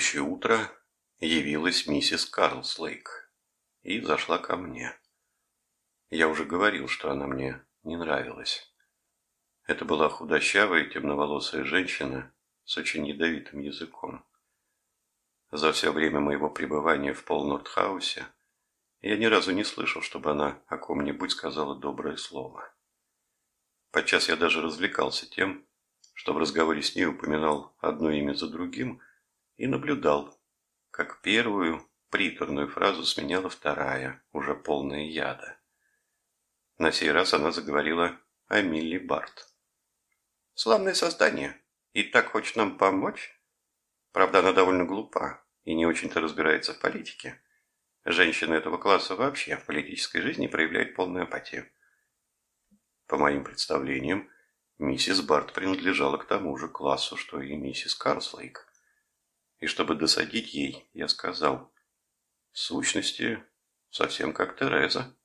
Следующее утро явилась миссис Карлслейк и зашла ко мне. Я уже говорил, что она мне не нравилась. Это была худощавая темноволосая женщина с очень ядовитым языком. За все время моего пребывания в Полнортхаусе я ни разу не слышал, чтобы она о ком-нибудь сказала доброе слово. Подчас я даже развлекался тем, что в разговоре с ней упоминал одно имя за другим и наблюдал, как первую приторную фразу сменяла вторая, уже полная яда. На сей раз она заговорила о Милли Барт. «Славное создание, и так хочет нам помочь. Правда, она довольно глупа и не очень-то разбирается в политике. Женщины этого класса вообще в политической жизни проявляют полную апатию. По моим представлениям, миссис Барт принадлежала к тому же классу, что и миссис Карслейк. И чтобы досадить ей, я сказал, в сущности, совсем как Тереза.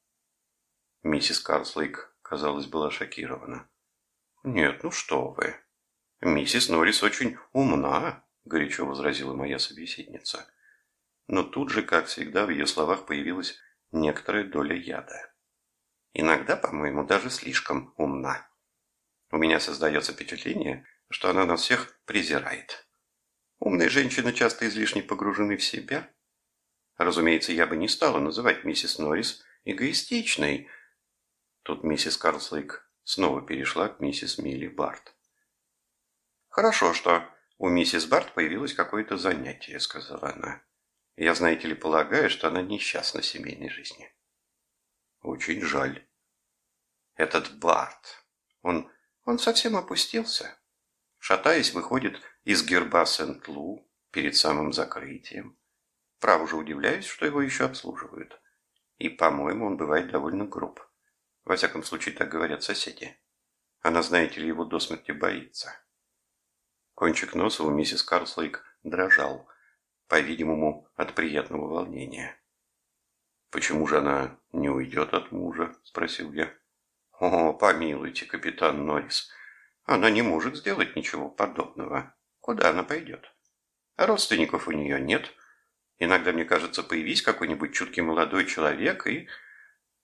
Миссис Карслейк, казалось, была шокирована. «Нет, ну что вы. Миссис Норрис очень умна», – горячо возразила моя собеседница но тут же, как всегда, в ее словах появилась некоторая доля яда. Иногда, по-моему, даже слишком умна. У меня создается впечатление, что она нас всех презирает. Умные женщины часто излишне погружены в себя. Разумеется, я бы не стала называть миссис Норрис эгоистичной. Тут миссис Карлслейк снова перешла к миссис Милли Барт. «Хорошо, что у миссис Барт появилось какое-то занятие», — сказала она. Я, знаете ли, полагаю, что она несчастна в семейной жизни. Очень жаль. Этот Барт, он, он совсем опустился. Шатаясь, выходит из герба Сент-Лу перед самым закрытием. Право же удивляюсь, что его еще обслуживают. И, по-моему, он бывает довольно груб. Во всяком случае, так говорят соседи. Она, знаете ли, его до смерти боится. Кончик носа у миссис Карслейк дрожал, по-видимому, от приятного волнения. «Почему же она не уйдет от мужа?» – спросил я. «О, помилуйте, капитан Норрис, она не может сделать ничего подобного. Куда она пойдет? Родственников у нее нет. Иногда, мне кажется, появись какой-нибудь чуткий молодой человек, и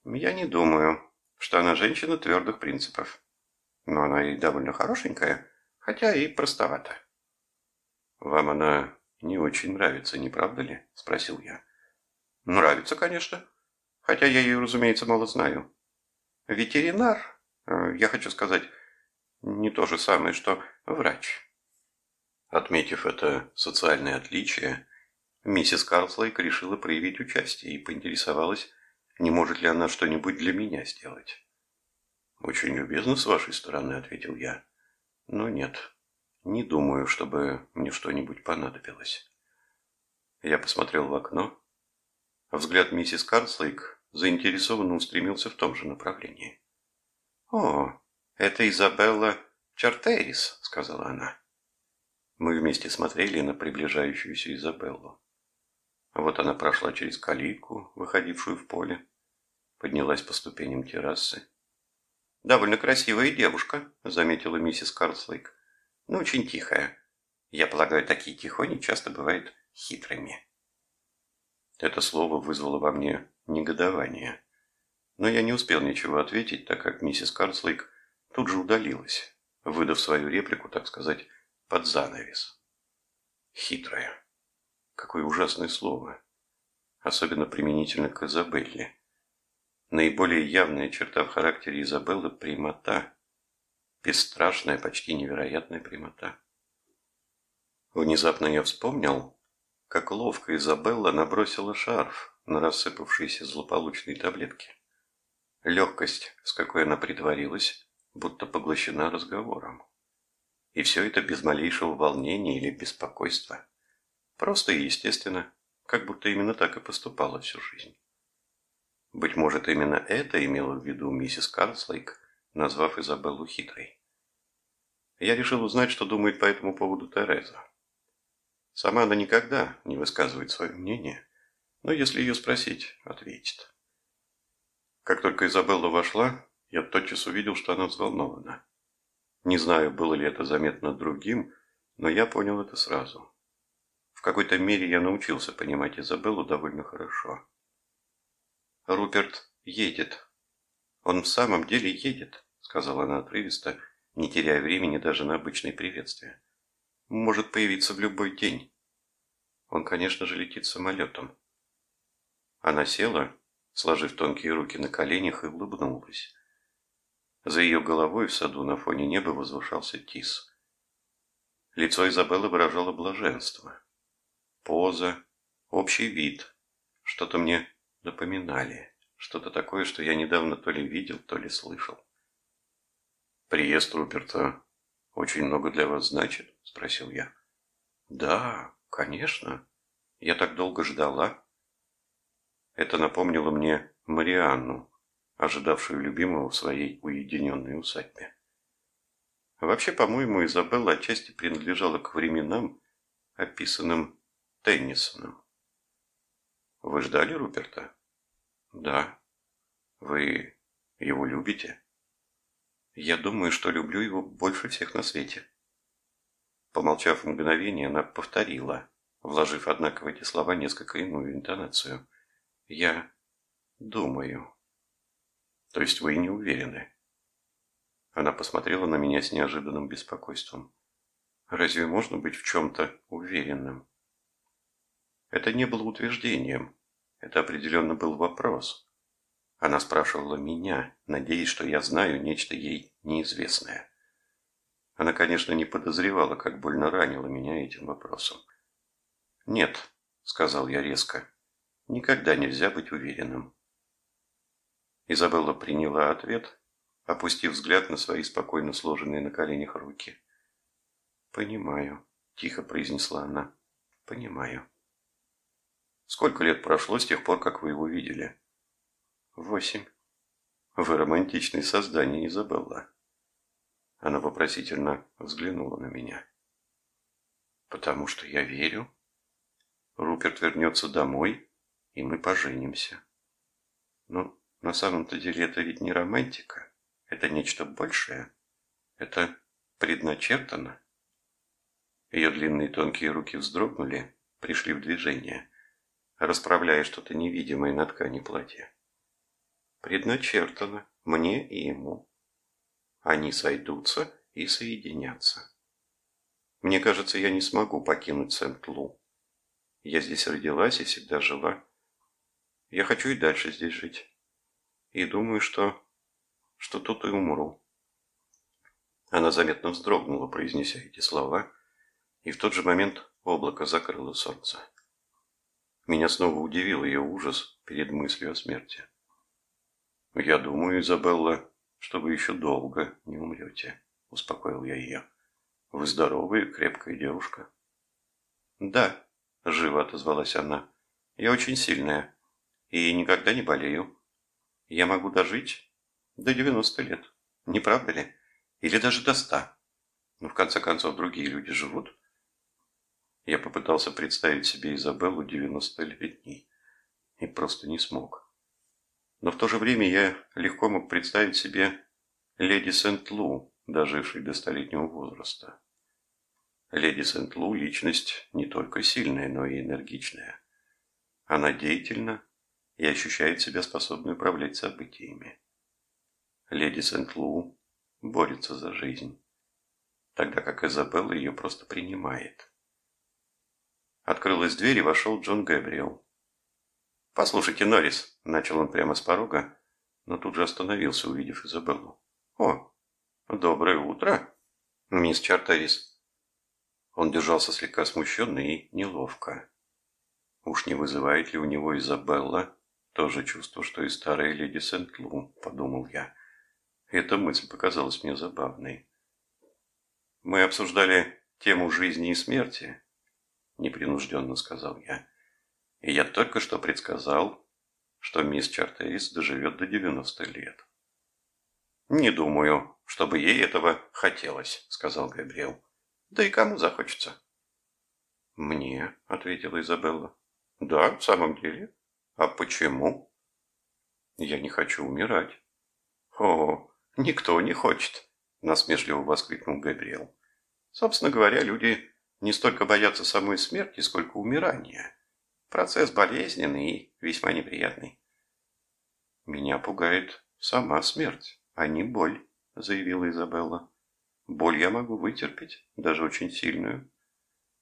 я не думаю, что она женщина твердых принципов. Но она и довольно хорошенькая, хотя и простовата». «Вам она «Не очень нравится, не правда ли?» – спросил я. «Нравится, конечно. Хотя я ее, разумеется, мало знаю. Ветеринар, э, я хочу сказать, не то же самое, что врач». Отметив это социальное отличие, миссис Карлслейк решила проявить участие и поинтересовалась, не может ли она что-нибудь для меня сделать. «Очень любезно с вашей стороны», — ответил я. «Но нет, не думаю, чтобы мне что-нибудь понадобилось. Я посмотрел в окно. Взгляд миссис Карслейк заинтересованно устремился в том же направлении. «О, это Изабелла Чартерис», — сказала она. Мы вместе смотрели на приближающуюся Изабеллу. Вот она прошла через калитку, выходившую в поле, поднялась по ступеням террасы. «Довольно красивая девушка», — заметила миссис Карслейк но очень тихая. Я полагаю, такие тихони часто бывают хитрыми. Это слово вызвало во мне негодование. Но я не успел ничего ответить, так как миссис Карслейк тут же удалилась, выдав свою реплику, так сказать, под занавес. Хитрая. Какое ужасное слово. Особенно применительно к Изабелле. Наиболее явная черта в характере Изабеллы – прямота. Бесстрашная, почти невероятная прямота. Внезапно я вспомнил, как ловко Изабелла набросила шарф на рассыпавшиеся злополучные таблетки. Легкость, с какой она притворилась, будто поглощена разговором. И все это без малейшего волнения или беспокойства. Просто и естественно, как будто именно так и поступала всю жизнь. Быть может, именно это имела в виду миссис Карслейк, назвав Изабеллу хитрой. Я решил узнать, что думает по этому поводу Тереза. Сама она никогда не высказывает свое мнение, но если ее спросить, ответит. Как только Изабелла вошла, я тотчас увидел, что она взволнована. Не знаю, было ли это заметно другим, но я понял это сразу. В какой-то мере я научился понимать Изабеллу довольно хорошо. «Руперт едет. Он в самом деле едет», — сказала она отрывисто, не теряя времени даже на обычные приветствия. «Может появиться в любой день. Он, конечно же, летит самолетом». Она села, сложив тонкие руки на коленях, и улыбнулась. За ее головой в саду на фоне неба возвышался тис. Лицо Изабеллы выражало блаженство. Поза, общий вид, что-то мне напоминали, что-то такое, что я недавно то ли видел, то ли слышал. «Приезд Руперта очень много для вас значит?» – спросил я. «Да, конечно. Я так долго ждала». Это напомнило мне Марианну, ожидавшую любимого в своей уединенной усадьбе. Вообще, по-моему, Изабелла отчасти принадлежала к временам, описанным Теннисоном. Вы ждали Руперта? Да. Вы его любите? Я думаю, что люблю его больше всех на свете. Помолчав мгновение, она повторила, вложив, однако, в эти слова несколько иную интонацию. Я думаю. То есть вы не уверены? Она посмотрела на меня с неожиданным беспокойством. Разве можно быть в чем-то уверенным? Это не было утверждением. Это определенно был вопрос. Она спрашивала меня, надеясь, что я знаю нечто ей неизвестное. Она, конечно, не подозревала, как больно ранила меня этим вопросом. «Нет», — сказал я резко, — «никогда нельзя быть уверенным». Изабелла приняла ответ, опустив взгляд на свои спокойно сложенные на коленях руки. «Понимаю», — тихо произнесла она, — «понимаю». Сколько лет прошло с тех пор, как вы его видели? Восемь. Вы романтичное создание, Изабелла. Она вопросительно взглянула на меня. Потому что я верю. Руперт вернется домой, и мы поженимся. Но на самом-то деле это ведь не романтика. Это нечто большее. Это предначертано. Ее длинные тонкие руки вздрогнули, пришли в движение расправляя что-то невидимое на ткани платья. Предначертано мне и ему. Они сойдутся и соединятся. Мне кажется, я не смогу покинуть Сент-Лу. Я здесь родилась и всегда жила. Я хочу и дальше здесь жить. И думаю, что... что тут и умру. Она заметно вздрогнула, произнеся эти слова, и в тот же момент облако закрыло солнце. Меня снова удивил ее ужас перед мыслью о смерти. «Я думаю, Изабелла, что вы еще долго не умрете», – успокоил я ее. «Вы здоровая крепкая девушка». «Да», – живо отозвалась она, – «я очень сильная и никогда не болею. Я могу дожить до 90 лет, не правда ли? Или даже до 100. Но в конце концов другие люди живут, я попытался представить себе Изабеллу 90-летней и просто не смог. Но в то же время я легко мог представить себе леди Сент-Лу, дожившей до столетнего возраста. Леди Сент-Лу – личность не только сильная, но и энергичная. Она деятельна и ощущает себя способной управлять событиями. Леди Сент-Лу борется за жизнь, тогда как Изабелла ее просто принимает. Открылась дверь и вошел Джон Гэбриэл. «Послушайте, Норрис», – начал он прямо с порога, но тут же остановился, увидев Изабеллу. «О, доброе утро, мисс Чартерис». Он держался слегка смущенно и неловко. Уж не вызывает ли у него Изабелла то же чувство, что и старая леди Сент-Лу, подумал я. Эта мысль показалась мне забавной. Мы обсуждали тему жизни и смерти, непринужденно сказал я. И я только что предсказал, что мисс Чартерис доживет до 90 лет. «Не думаю, чтобы ей этого хотелось», — сказал Габриэл. «Да и кому захочется?» «Мне», — ответила Изабелла. «Да, в самом деле. А почему?» «Я не хочу умирать». «О, никто не хочет», — насмешливо воскликнул Габриэл. «Собственно говоря, люди не столько боятся самой смерти, сколько умирания. Процесс болезненный и весьма неприятный. Меня пугает сама смерть, а не боль, заявила Изабелла. Боль я могу вытерпеть, даже очень сильную.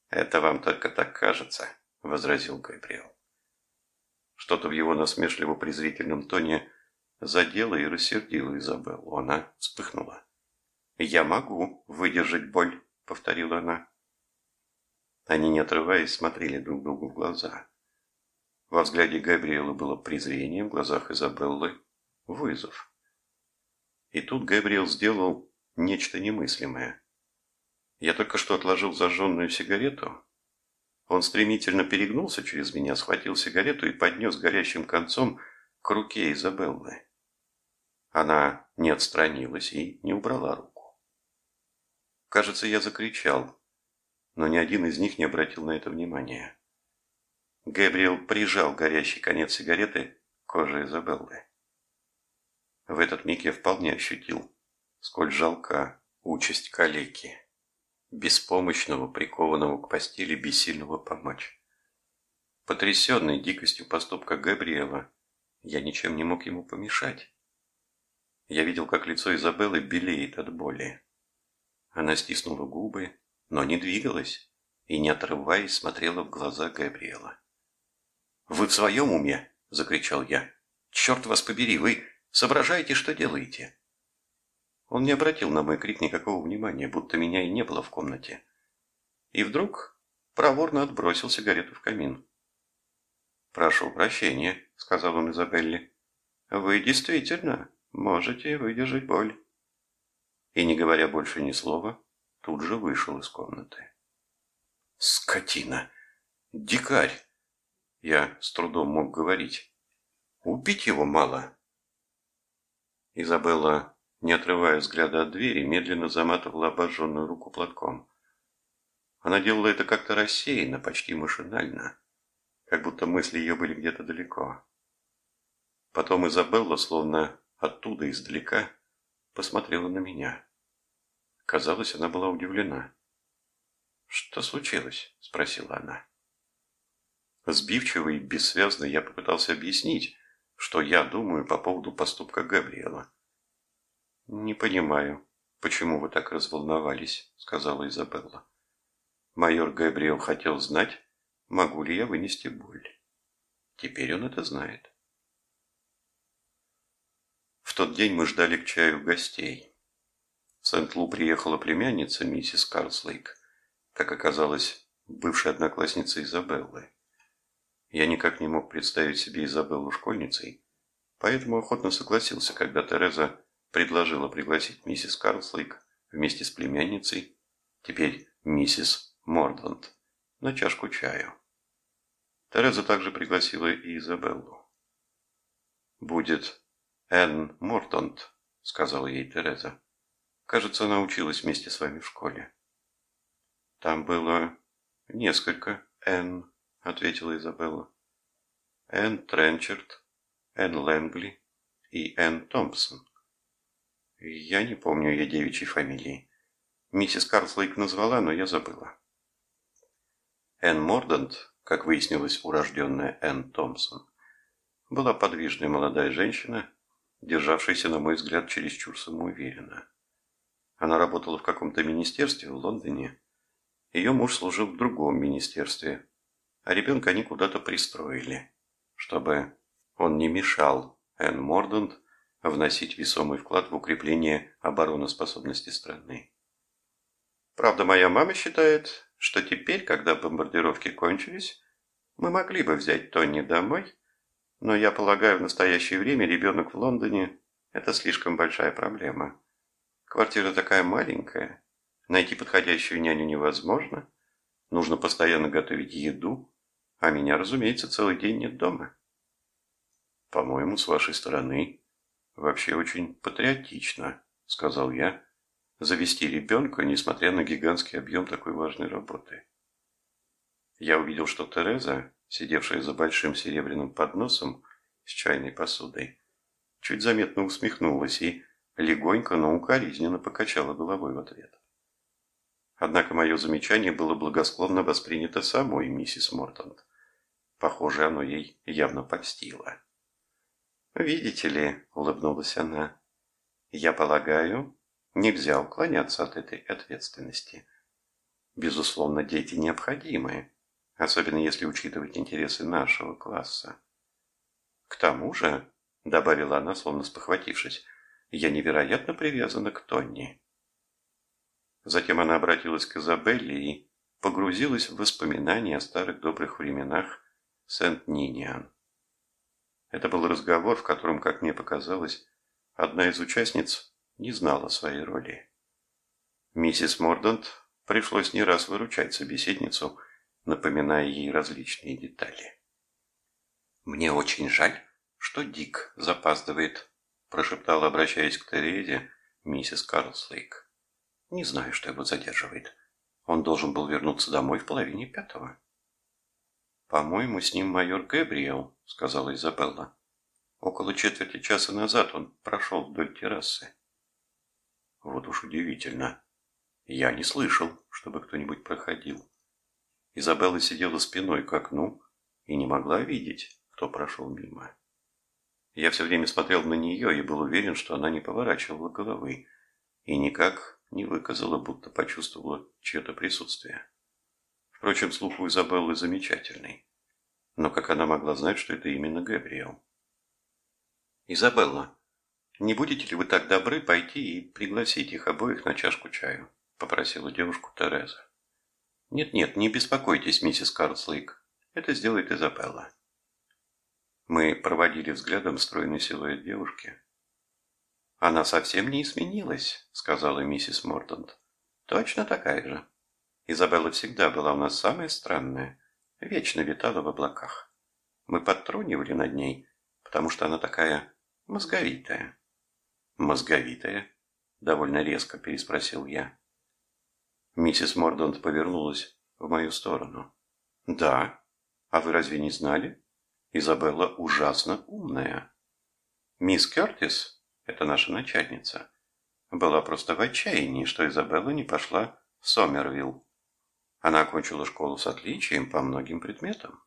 Это вам только так кажется, возразил Габриэл. Что-то в его насмешливо-презрительном тоне задело и рассердило Изабеллу. Она вспыхнула. «Я могу выдержать боль», — повторила она. Они, не отрываясь, смотрели друг другу в глаза. Во взгляде Габриэла было презрение, в глазах Изабеллы – вызов. И тут Габриэл сделал нечто немыслимое. Я только что отложил зажженную сигарету. Он стремительно перегнулся через меня, схватил сигарету и поднес горящим концом к руке Изабеллы. Она не отстранилась и не убрала руку. Кажется, я закричал но ни один из них не обратил на это внимания. Гэбриэл прижал горящий конец сигареты к коже Изабеллы. В этот миг я вполне ощутил, сколь жалка участь калеки, беспомощного, прикованного к постели, бессильного помочь. Потрясенный дикостью поступка Габриэла, я ничем не мог ему помешать. Я видел, как лицо Изабеллы белеет от боли. Она стиснула губы, но не двигалась и, не отрываясь, смотрела в глаза Габриэла. «Вы в своем уме?» – закричал я. «Черт вас побери, вы соображаете, что делаете?» Он не обратил на мой крик никакого внимания, будто меня и не было в комнате. И вдруг проворно отбросил сигарету в камин. «Прошу прощения», — сказал он Изабелле. «Вы действительно можете выдержать боль». И, не говоря больше ни слова, тут же вышел из комнаты. «Скотина! Дикарь!» Я с трудом мог говорить. «Убить его мало!» Изабелла, не отрывая взгляда от двери, медленно заматывала обожженную руку платком. Она делала это как-то рассеянно, почти машинально, как будто мысли ее были где-то далеко. Потом Изабелла, словно оттуда, издалека, посмотрела на меня. Казалось, она была удивлена. «Что случилось?» – спросила она. Сбивчиво и бессвязно я попытался объяснить, что я думаю по поводу поступка Габриэла. «Не понимаю, почему вы так разволновались», – сказала Изабелла. Майор Габриэл хотел знать, могу ли я вынести боль. Теперь он это знает. В тот день мы ждали к чаю гостей. В Сент-Лу приехала племянница миссис Карслейк, как оказалось, бывшая одноклассница Изабеллы. Я никак не мог представить себе Изабеллу школьницей, поэтому охотно согласился, когда Тереза предложила пригласить миссис Карлслейк вместе с племянницей, теперь миссис Мордланд, на чашку чаю. Тереза также пригласила и Изабеллу. «Будет Энн Мортонт», — сказала ей Тереза. Кажется, она училась вместе с вами в школе. Там было несколько Энн, ответила Изабелла. Энн Тренчард, Энн Лэнгли и Энн Томпсон. Я не помню ее девичьей фамилии. Миссис Карслейк назвала, но я забыла. Энн Мордант, как выяснилось, урожденная Энн Томпсон, была подвижная молодая женщина, державшаяся, на мой взгляд, чересчур самоуверенно. Она работала в каком-то министерстве в Лондоне. Ее муж служил в другом министерстве, а ребенка они куда-то пристроили, чтобы он не мешал Энн Мордант вносить весомый вклад в укрепление обороноспособности страны. Правда, моя мама считает, что теперь, когда бомбардировки кончились, мы могли бы взять Тони домой, но я полагаю, в настоящее время ребенок в Лондоне – это слишком большая проблема. Квартира такая маленькая, найти подходящую няню невозможно. Нужно постоянно готовить еду, а меня, разумеется, целый день нет дома. По-моему, с вашей стороны вообще очень патриотично, сказал я, завести ребенка, несмотря на гигантский объем такой важной работы. Я увидел, что Тереза, сидевшая за большим серебряным подносом с чайной посудой, чуть заметно усмехнулась и, легонько, но укоризненно покачала головой в ответ. Однако мое замечание было благосклонно воспринято самой миссис Мортонт. Похоже, оно ей явно польстило. «Видите ли», — улыбнулась она, — «я полагаю, нельзя уклоняться от этой ответственности. Безусловно, дети необходимы, особенно если учитывать интересы нашего класса. К тому же, — добавила она, словно спохватившись, — я невероятно привязана к Тонни». Затем она обратилась к Изабелле и погрузилась в воспоминания о старых добрых временах Сент-Ниниан. Это был разговор, в котором, как мне показалось, одна из участниц не знала своей роли. Миссис Мордант пришлось не раз выручать собеседницу, напоминая ей различные детали. «Мне очень жаль, что Дик запаздывает», прошептала, обращаясь к Терезе, миссис Карлслейк. «Не знаю, что его задерживает. Он должен был вернуться домой в половине пятого». «По-моему, с ним майор Гэбриэл», — сказала Изабелла. «Около четверти часа назад он прошел вдоль террасы». Вот уж удивительно. Я не слышал, чтобы кто-нибудь проходил. Изабелла сидела спиной к окну и не могла видеть, кто прошел мимо. Я все время смотрел на нее и был уверен, что она не поворачивала головы и никак не выказала, будто почувствовала чье-то присутствие. Впрочем, слух у Изабеллы замечательный. Но как она могла знать, что это именно Габриэл? «Изабелла, не будете ли вы так добры пойти и пригласить их обоих на чашку чаю?» – попросила девушку Тереза. «Нет-нет, не беспокойтесь, миссис Карлслейк. Это сделает Изабелла». Мы проводили взглядом стройный силуэт девушки. «Она совсем не изменилась», – сказала миссис Мортонт. «Точно такая же». Изабелла всегда была у нас самая странная, вечно витала в облаках. Мы подтрунивали над ней, потому что она такая мозговитая. Мозговитая? Довольно резко переспросил я. Миссис Мордонт повернулась в мою сторону. Да. А вы разве не знали? Изабелла ужасно умная. Мисс Кертис, это наша начальница, была просто в отчаянии, что Изабелла не пошла в Сомервилл. Она окончила школу с отличием по многим предметам.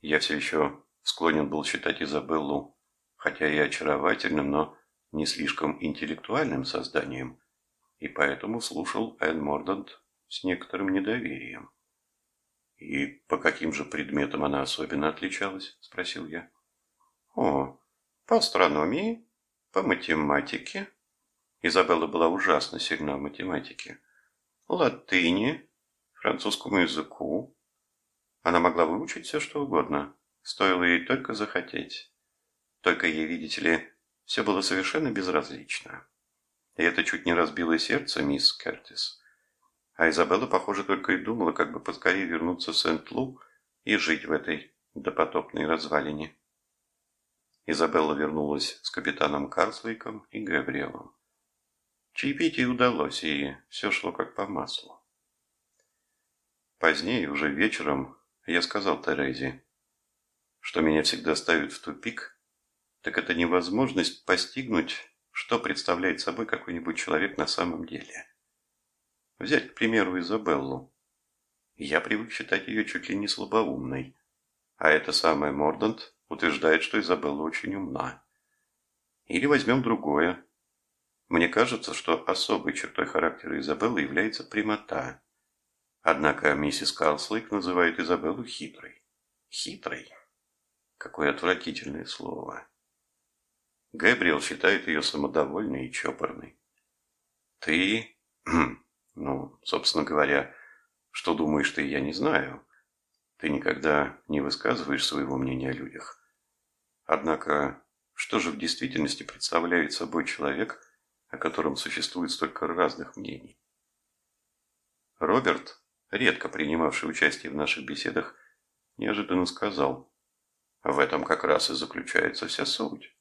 Я все еще склонен был считать Изабеллу, хотя и очаровательным, но не слишком интеллектуальным созданием, и поэтому слушал Энн Мордант с некоторым недоверием. «И по каким же предметам она особенно отличалась?» – спросил я. «О, по астрономии, по математике». Изабелла была ужасно сильна в математике латыни, французскому языку. Она могла выучить все, что угодно, стоило ей только захотеть. Только ей, видите ли, все было совершенно безразлично. И это чуть не разбило сердце мисс Кертис. А Изабелла, похоже, только и думала, как бы поскорее вернуться в Сент-Лу и жить в этой допотопной развалине. Изабелла вернулась с капитаном Карслейком и Габриэлом. Чаепитие удалось, и все шло как по маслу. Позднее, уже вечером, я сказал Терезе, что меня всегда ставит в тупик, так это невозможность постигнуть, что представляет собой какой-нибудь человек на самом деле. Взять, к примеру, Изабеллу. Я привык считать ее чуть ли не слабоумной, а эта самая Мордант утверждает, что Изабелла очень умна. Или возьмем другое, мне кажется, что особой чертой характера Изабеллы является прямота. Однако миссис Карлслейк называет Изабеллу хитрой. Хитрой? Какое отвратительное слово. Гэбриэл считает ее самодовольной и чопорной. Ты... Ну, собственно говоря, что думаешь ты, я не знаю. Ты никогда не высказываешь своего мнения о людях. Однако, что же в действительности представляет собой человек, о котором существует столько разных мнений. Роберт, редко принимавший участие в наших беседах, неожиданно сказал, в этом как раз и заключается вся суть.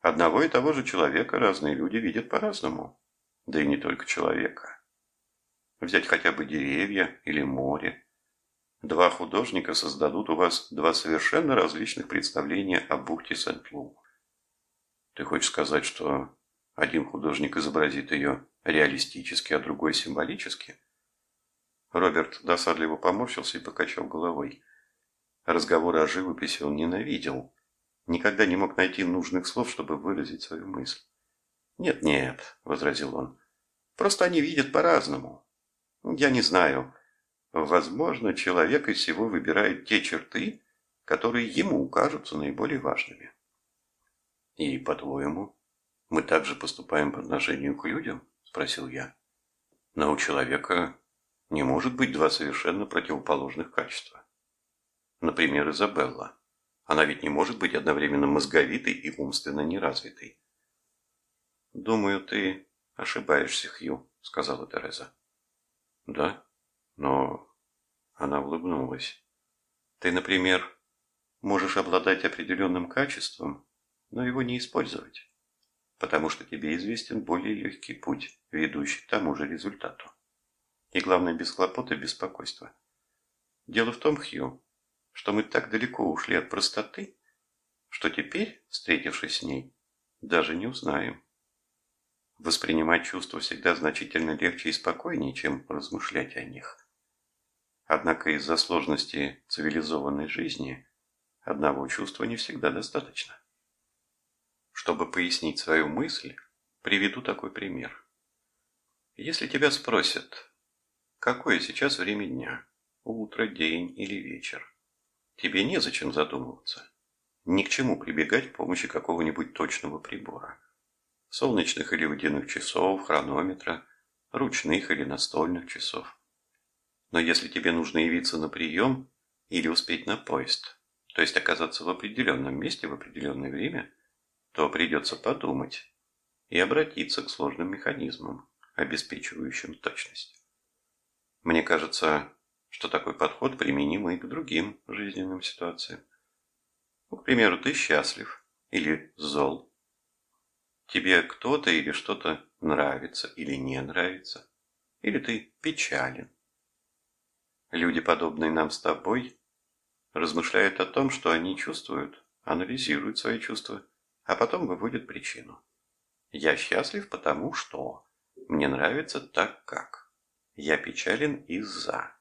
Одного и того же человека разные люди видят по-разному, да и не только человека. Взять хотя бы деревья или море. Два художника создадут у вас два совершенно различных представления о бухте Сент-Лу. Ты хочешь сказать, что один художник изобразит ее реалистически, а другой символически. Роберт досадливо поморщился и покачал головой. Разговоры о живописи он ненавидел. Никогда не мог найти нужных слов, чтобы выразить свою мысль. «Нет-нет», — возразил он, — «просто они видят по-разному. Я не знаю. Возможно, человек из всего выбирает те черты, которые ему кажутся наиболее важными». «И, по-твоему, мы также поступаем по отношению к людям?» – спросил я. «Но у человека не может быть два совершенно противоположных качества. Например, Изабелла. Она ведь не может быть одновременно мозговитой и умственно неразвитой. «Думаю, ты ошибаешься, Хью», — сказала Тереза. «Да? Но...» Она улыбнулась. «Ты, например, можешь обладать определенным качеством, но его не использовать, потому что тебе известен более легкий путь, ведущий к тому же результату. И главное, без хлопот и беспокойства. Дело в том, Хью, что мы так далеко ушли от простоты, что теперь, встретившись с ней, даже не узнаем. Воспринимать чувства всегда значительно легче и спокойнее, чем размышлять о них. Однако из-за сложности цивилизованной жизни одного чувства не всегда достаточно. Чтобы пояснить свою мысль, приведу такой пример. Если тебя спросят, какое сейчас время дня, утро, день или вечер, Тебе незачем задумываться. Ни к чему прибегать к помощи какого-нибудь точного прибора. Солнечных или водяных часов, хронометра, ручных или настольных часов. Но если тебе нужно явиться на прием или успеть на поезд, то есть оказаться в определенном месте в определенное время, то придется подумать и обратиться к сложным механизмам, обеспечивающим точность. Мне кажется, что такой подход применим и к другим жизненным ситуациям. Ну, к примеру, ты счастлив или зол. Тебе кто-то или что-то нравится или не нравится. Или ты печален. Люди, подобные нам с тобой, размышляют о том, что они чувствуют, анализируют свои чувства, а потом выводят причину. Я счастлив, потому что мне нравится так как. Я печален из-за.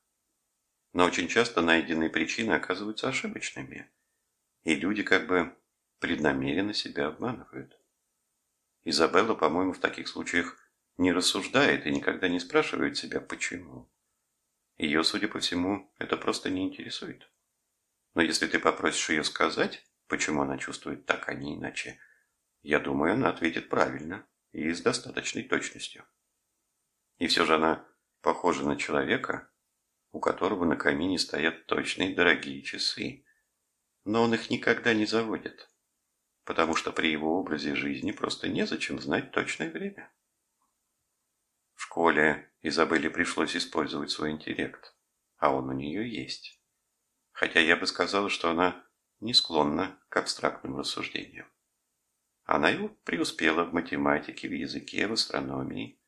Но очень часто найденные причины оказываются ошибочными, и люди как бы преднамеренно себя обманывают. Изабелла, по-моему, в таких случаях не рассуждает и никогда не спрашивает себя, почему. Ее, судя по всему, это просто не интересует. Но если ты попросишь ее сказать, почему она чувствует так, а не иначе, я думаю, она ответит правильно и с достаточной точностью. И все же она похожа на человека, у которого на камине стоят точные дорогие часы. Но он их никогда не заводит, потому что при его образе жизни просто незачем знать точное время. В школе Изабелле пришлось использовать свой интеллект, а он у нее есть. Хотя я бы сказала, что она не склонна к абстрактным рассуждениям. Она и преуспела в математике, в языке, в астрономии.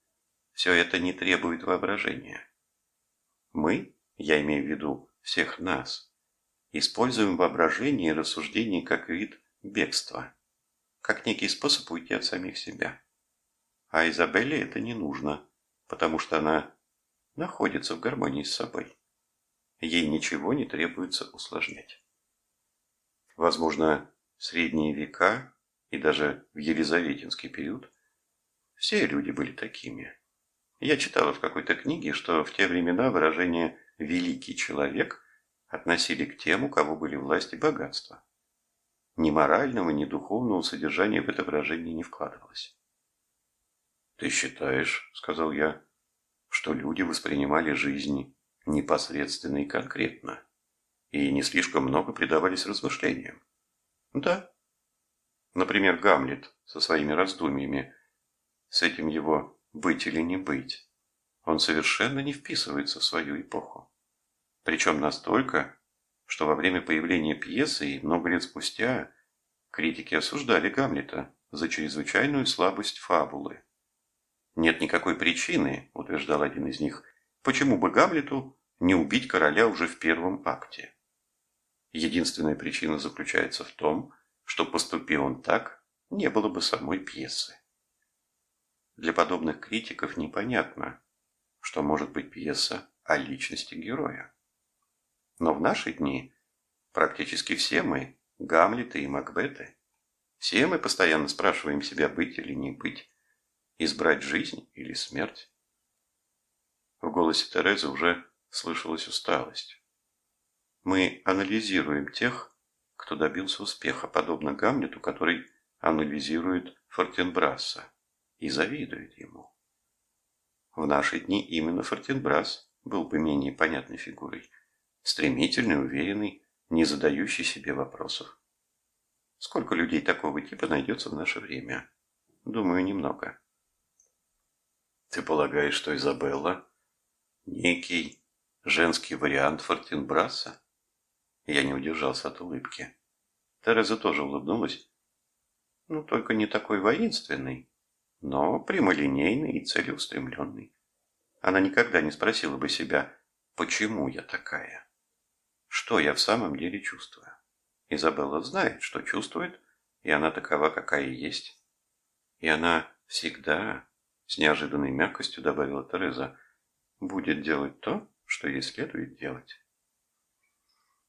Все это не требует воображения. Мы я имею в виду всех нас, используем воображение и рассуждение как вид бегства, как некий способ уйти от самих себя. А Изабелле это не нужно, потому что она находится в гармонии с собой. Ей ничего не требуется усложнять. Возможно, в средние века и даже в Елизаветинский период все люди были такими. Я читала в какой-то книге, что в те времена выражение великий человек относили к тем, у кого были власть и богатство. Ни морального, ни духовного содержания в это выражение не вкладывалось. «Ты считаешь, — сказал я, — что люди воспринимали жизнь непосредственно и конкретно, и не слишком много предавались размышлениям?» «Да». Например, Гамлет со своими раздумьями, с этим его «быть или не быть». Он совершенно не вписывается в свою эпоху. Причем настолько, что во время появления пьесы и много лет спустя критики осуждали Гамлета за чрезвычайную слабость фабулы. Нет никакой причины, утверждал один из них, почему бы Гамлету не убить короля уже в первом акте. Единственная причина заключается в том, что поступил он так, не было бы самой пьесы. для подобных критиков непонятно, что может быть пьеса о личности героя. Но в наши дни практически все мы Гамлеты и Макбеты. Все мы постоянно спрашиваем себя, быть или не быть, избрать жизнь или смерть. В голосе Терезы уже слышалась усталость. Мы анализируем тех, кто добился успеха, подобно Гамлету, который анализирует Фортенбраса и завидует ему. В наши дни именно Фортенбрас был бы менее понятной фигурой, стремительный, уверенный, не задающий себе вопросов. Сколько людей такого типа найдется в наше время? Думаю, немного. Ты полагаешь, что Изабелла – некий женский вариант Фортенбраса? Я не удержался от улыбки. Тереза тоже улыбнулась. Ну, только не такой воинственный, но прямолинейный и целеустремленный. Она никогда не спросила бы себя, почему я такая, что я в самом деле чувствую. Изабелла знает, что чувствует, и она такова, какая есть. И она всегда, с неожиданной мягкостью добавила Тереза, будет делать то, что ей следует делать.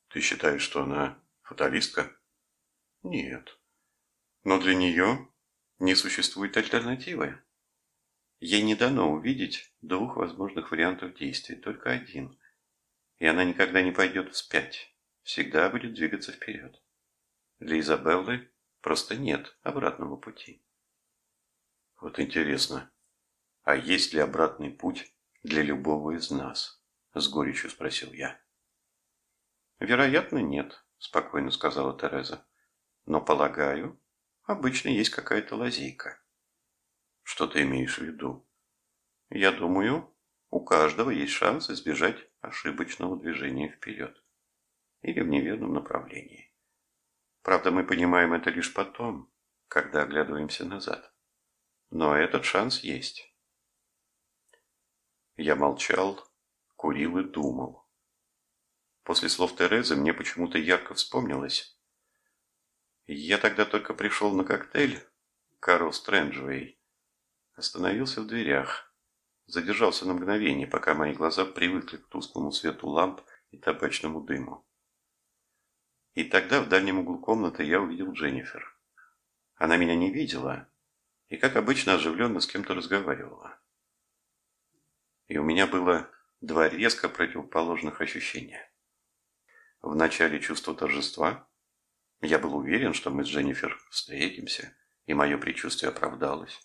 Ты считаешь, что она фаталистка? Нет. Но для нее не существует альтернативы. Ей не дано увидеть двух возможных вариантов действий, только один. И она никогда не пойдет вспять, всегда будет двигаться вперед. Для Изабеллы просто нет обратного пути. Вот интересно, а есть ли обратный путь для любого из нас? С горечью спросил я. Вероятно, нет, спокойно сказала Тереза. Но, полагаю, обычно есть какая-то лазейка. Что ты имеешь в виду? Я думаю, у каждого есть шанс избежать ошибочного движения вперед. Или в неверном направлении. Правда, мы понимаем это лишь потом, когда оглядываемся назад. Но этот шанс есть. Я молчал, курил и думал. После слов Терезы мне почему-то ярко вспомнилось. Я тогда только пришел на коктейль Карл Стрэнджвей. Остановился в дверях. Задержался на мгновение, пока мои глаза привыкли к тусклому свету ламп и табачному дыму. И тогда в дальнем углу комнаты я увидел Дженнифер. Она меня не видела и, как обычно, оживленно с кем-то разговаривала. И у меня было два резко противоположных ощущения. В начале чувства торжества я был уверен, что мы с Дженнифер встретимся, и мое предчувствие оправдалось.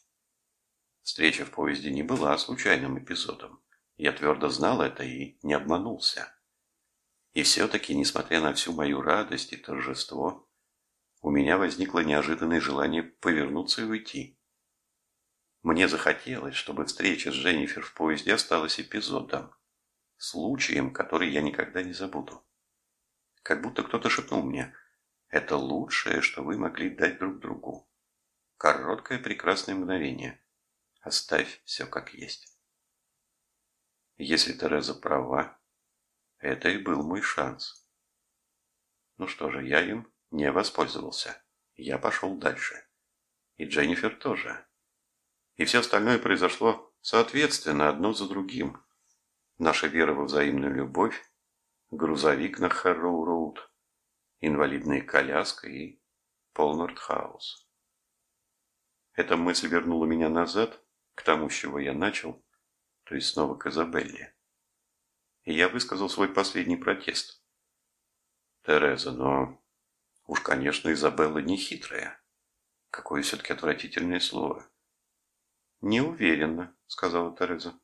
Встреча в поезде не была случайным эпизодом. Я твердо знал это и не обманулся. И все-таки, несмотря на всю мою радость и торжество, у меня возникло неожиданное желание повернуться и уйти. Мне захотелось, чтобы встреча с Дженнифер в поезде осталась эпизодом, случаем, который я никогда не забуду. Как будто кто-то шепнул мне, это лучшее, что вы могли дать друг другу. Короткое прекрасное мгновение. Оставь все как есть. Если Тереза права, это и был мой шанс. Ну что же, я им не воспользовался. Я пошел дальше. И Дженнифер тоже. И все остальное произошло соответственно одно за другим. Наша вера во взаимную любовь, грузовик на Хэрроу-Роуд, инвалидная коляска и Полнордхаус. Эта мысль вернула меня назад, к тому, с чего я начал, то есть снова к Изабелле. И я высказал свой последний протест. Тереза, но уж, конечно, Изабелла не хитрая. Какое все-таки отвратительное слово. Не уверена, сказала Тереза.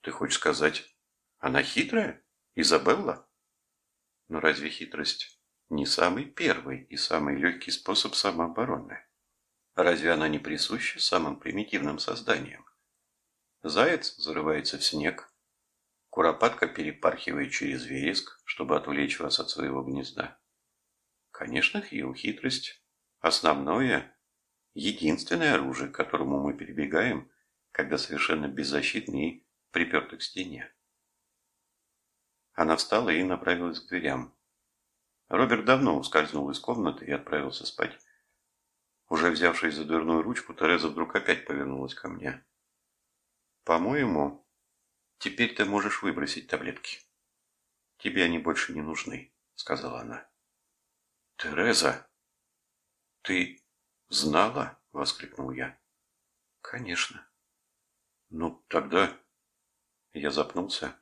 Ты хочешь сказать, она хитрая? Изабелла? Но разве хитрость не самый первый и самый легкий способ самообороны? Разве она не присуща самым примитивным созданиям? Заяц зарывается в снег, куропатка перепархивает через вереск, чтобы отвлечь вас от своего гнезда. Конечно, Хью, хитрость – основное, единственное оружие, к которому мы перебегаем, когда совершенно беззащитны и приперты к стене. Она встала и направилась к дверям. Роберт давно ускользнул из комнаты и отправился спать. Уже взявшись за дверную ручку, Тереза вдруг опять повернулась ко мне. «По-моему, теперь ты можешь выбросить таблетки. Тебе они больше не нужны», — сказала она. «Тереза, ты знала?» — воскликнул я. «Конечно». «Ну, тогда...» Я запнулся.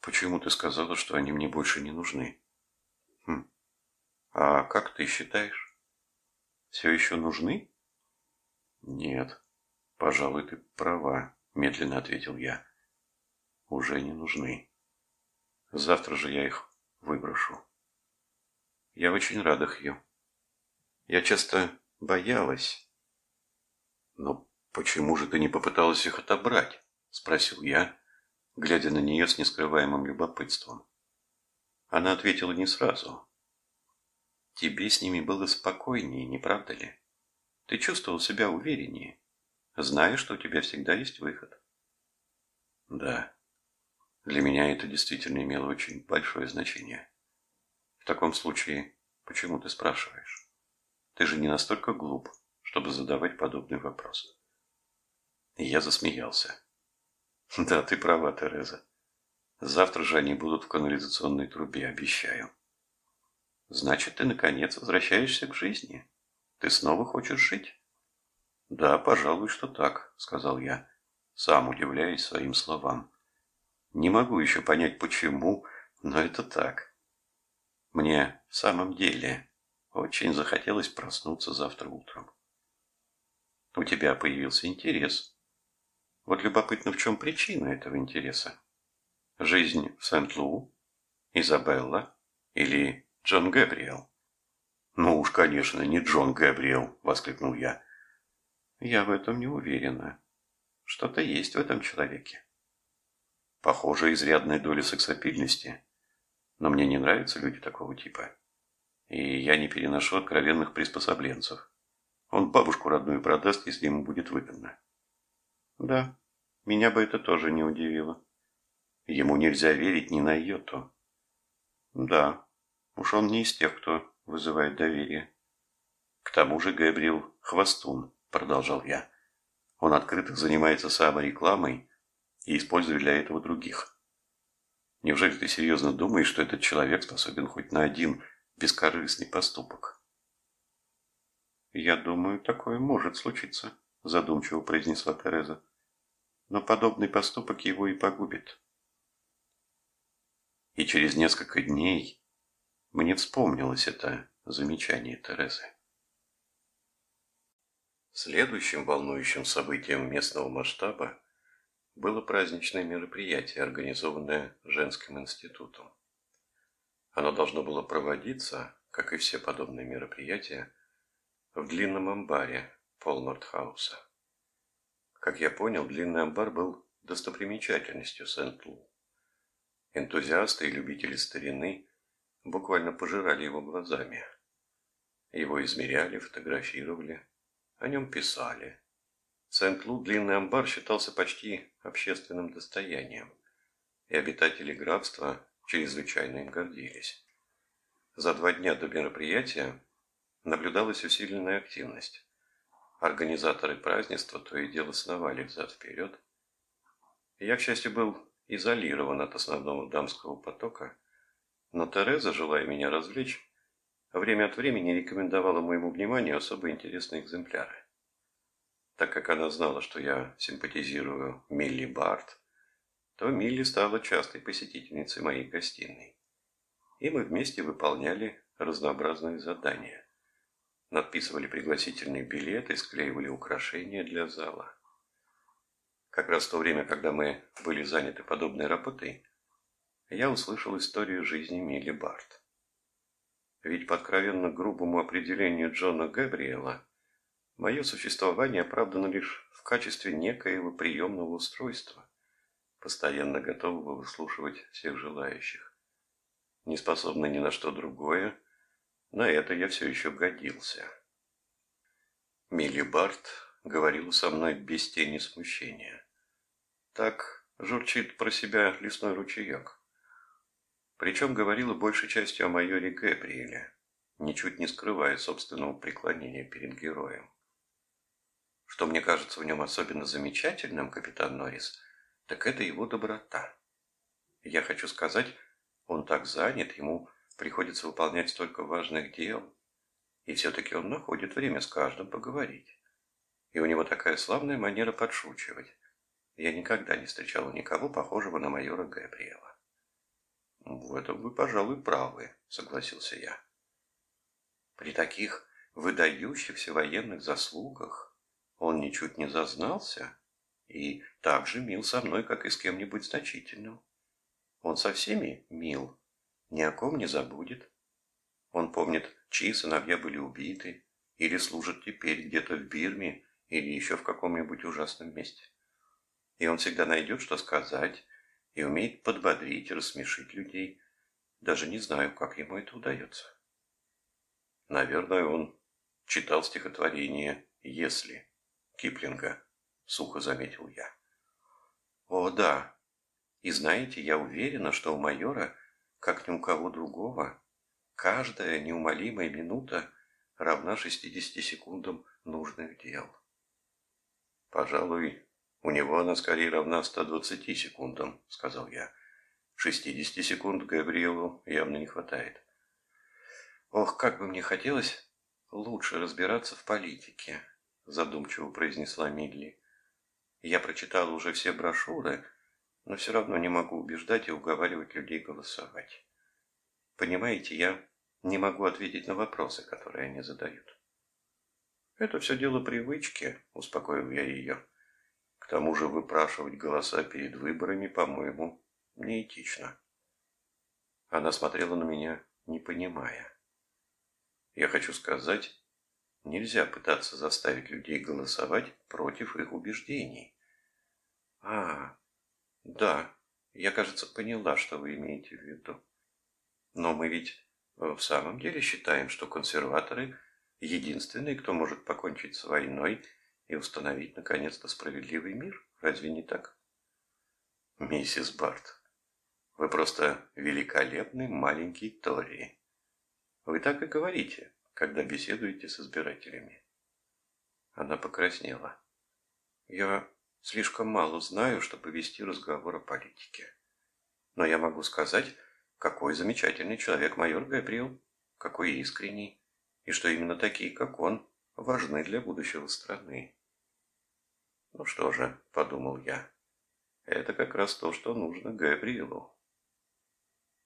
«Почему ты сказала, что они мне больше не нужны?» «Хм. А как ты считаешь?» все еще нужны? Нет, пожалуй, ты права, медленно ответил я. Уже не нужны. Завтра же я их выброшу. Я очень рада, Хью. Я часто боялась. Но почему же ты не попыталась их отобрать? Спросил я, глядя на нее с нескрываемым любопытством. Она ответила не сразу, Тебе с ними было спокойнее, не правда ли? Ты чувствовал себя увереннее, зная, что у тебя всегда есть выход. Да, для меня это действительно имело очень большое значение. В таком случае, почему ты спрашиваешь? Ты же не настолько глуп, чтобы задавать подобный вопрос. И я засмеялся. Да, ты права, Тереза. Завтра же они будут в канализационной трубе, обещаю. Значит, ты наконец возвращаешься к жизни. Ты снова хочешь жить? Да, пожалуй, что так, сказал я, сам удивляясь своим словам. Не могу еще понять, почему, но это так. Мне в самом деле очень захотелось проснуться завтра утром. У тебя появился интерес. Вот любопытно, в чем причина этого интереса? Жизнь в Сент-Лу? Изабелла? Или Джон Габриэл. «Ну уж, конечно, не Джон Габриэл!» – воскликнул я. «Я в этом не уверена. Что-то есть в этом человеке. Похоже, изрядная доля сексапильности. Но мне не нравятся люди такого типа. И я не переношу откровенных приспособленцев. Он бабушку родную продаст, если ему будет выгодно». «Да, меня бы это тоже не удивило. Ему нельзя верить ни на йоту». «Да, Уж он не из тех, кто вызывает доверие. К тому же Габриэл хвостун, продолжал я. Он открыто занимается саморекламой и использует для этого других. Неужели ты серьезно думаешь, что этот человек способен хоть на один бескорыстный поступок? Я думаю, такое может случиться, задумчиво произнесла Тереза. Но подобный поступок его и погубит. И через несколько дней мне вспомнилось это замечание Терезы. Следующим волнующим событием местного масштаба было праздничное мероприятие, организованное женским институтом. Оно должно было проводиться, как и все подобные мероприятия, в длинном амбаре Полнортхауса. Как я понял, длинный амбар был достопримечательностью Сент-Лу. Энтузиасты и любители старины буквально пожирали его глазами. Его измеряли, фотографировали, о нем писали. Сент-Лу длинный амбар считался почти общественным достоянием, и обитатели графства чрезвычайно им гордились. За два дня до мероприятия наблюдалась усиленная активность. Организаторы празднества то и дело сновали взад-вперед. Я, к счастью, был изолирован от основного дамского потока, но Тереза, желая меня развлечь, время от времени рекомендовала моему вниманию особо интересные экземпляры. Так как она знала, что я симпатизирую Милли Барт, то Милли стала частой посетительницей моей гостиной. И мы вместе выполняли разнообразные задания. Надписывали пригласительные билеты, склеивали украшения для зала. Как раз в то время, когда мы были заняты подобной работой, я услышал историю жизни Милли Барт. Ведь по откровенно грубому определению Джона Габриэла, мое существование оправдано лишь в качестве некоего приемного устройства, постоянно готового выслушивать всех желающих. Не способный ни на что другое, на это я все еще годился. Милли Барт говорила со мной без тени смущения. Так журчит про себя лесной ручеек. Причем говорила большей частью о майоре Габриэле, ничуть не скрывая собственного преклонения перед героем. Что мне кажется в нем особенно замечательным, капитан Норрис, так это его доброта. Я хочу сказать, он так занят, ему приходится выполнять столько важных дел, и все-таки он находит время с каждым поговорить. И у него такая славная манера подшучивать. Я никогда не встречал никого похожего на майора Габриэла. «В этом вы, пожалуй, правы», — согласился я. При таких выдающихся военных заслугах он ничуть не зазнался и так же мил со мной, как и с кем-нибудь значительным. Он со всеми мил, ни о ком не забудет. Он помнит, чьи сыновья были убиты или служат теперь где-то в Бирме или еще в каком-нибудь ужасном месте. И он всегда найдет, что сказать, и умеет подбодрить рассмешить людей. Даже не знаю, как ему это удается. Наверное, он читал стихотворение «Если» Киплинга, сухо заметил я. О, да. И знаете, я уверена, что у майора, как ни у кого другого, каждая неумолимая минута равна 60 секундам нужных дел. Пожалуй, «У него она скорее равна 120 секундам», — сказал я. «60 секунд Габриэлу явно не хватает». «Ох, как бы мне хотелось лучше разбираться в политике», — задумчиво произнесла Милли. «Я прочитала уже все брошюры, но все равно не могу убеждать и уговаривать людей голосовать. Понимаете, я не могу ответить на вопросы, которые они задают». «Это все дело привычки», — успокоил я ее. К тому же выпрашивать голоса перед выборами, по-моему, неэтично. Она смотрела на меня, не понимая. Я хочу сказать, нельзя пытаться заставить людей голосовать против их убеждений. А, да, я, кажется, поняла, что вы имеете в виду. Но мы ведь в самом деле считаем, что консерваторы единственные, кто может покончить с войной и установить, наконец-то, справедливый мир. Разве не так? Миссис Барт, вы просто великолепный маленький Тори. Вы так и говорите, когда беседуете с избирателями. Она покраснела. Я слишком мало знаю, чтобы вести разговор о политике. Но я могу сказать, какой замечательный человек майор Габриэл, какой искренний, и что именно такие, как он, важны для будущего страны. Ну что же, подумал я, это как раз то, что нужно Габриэлу.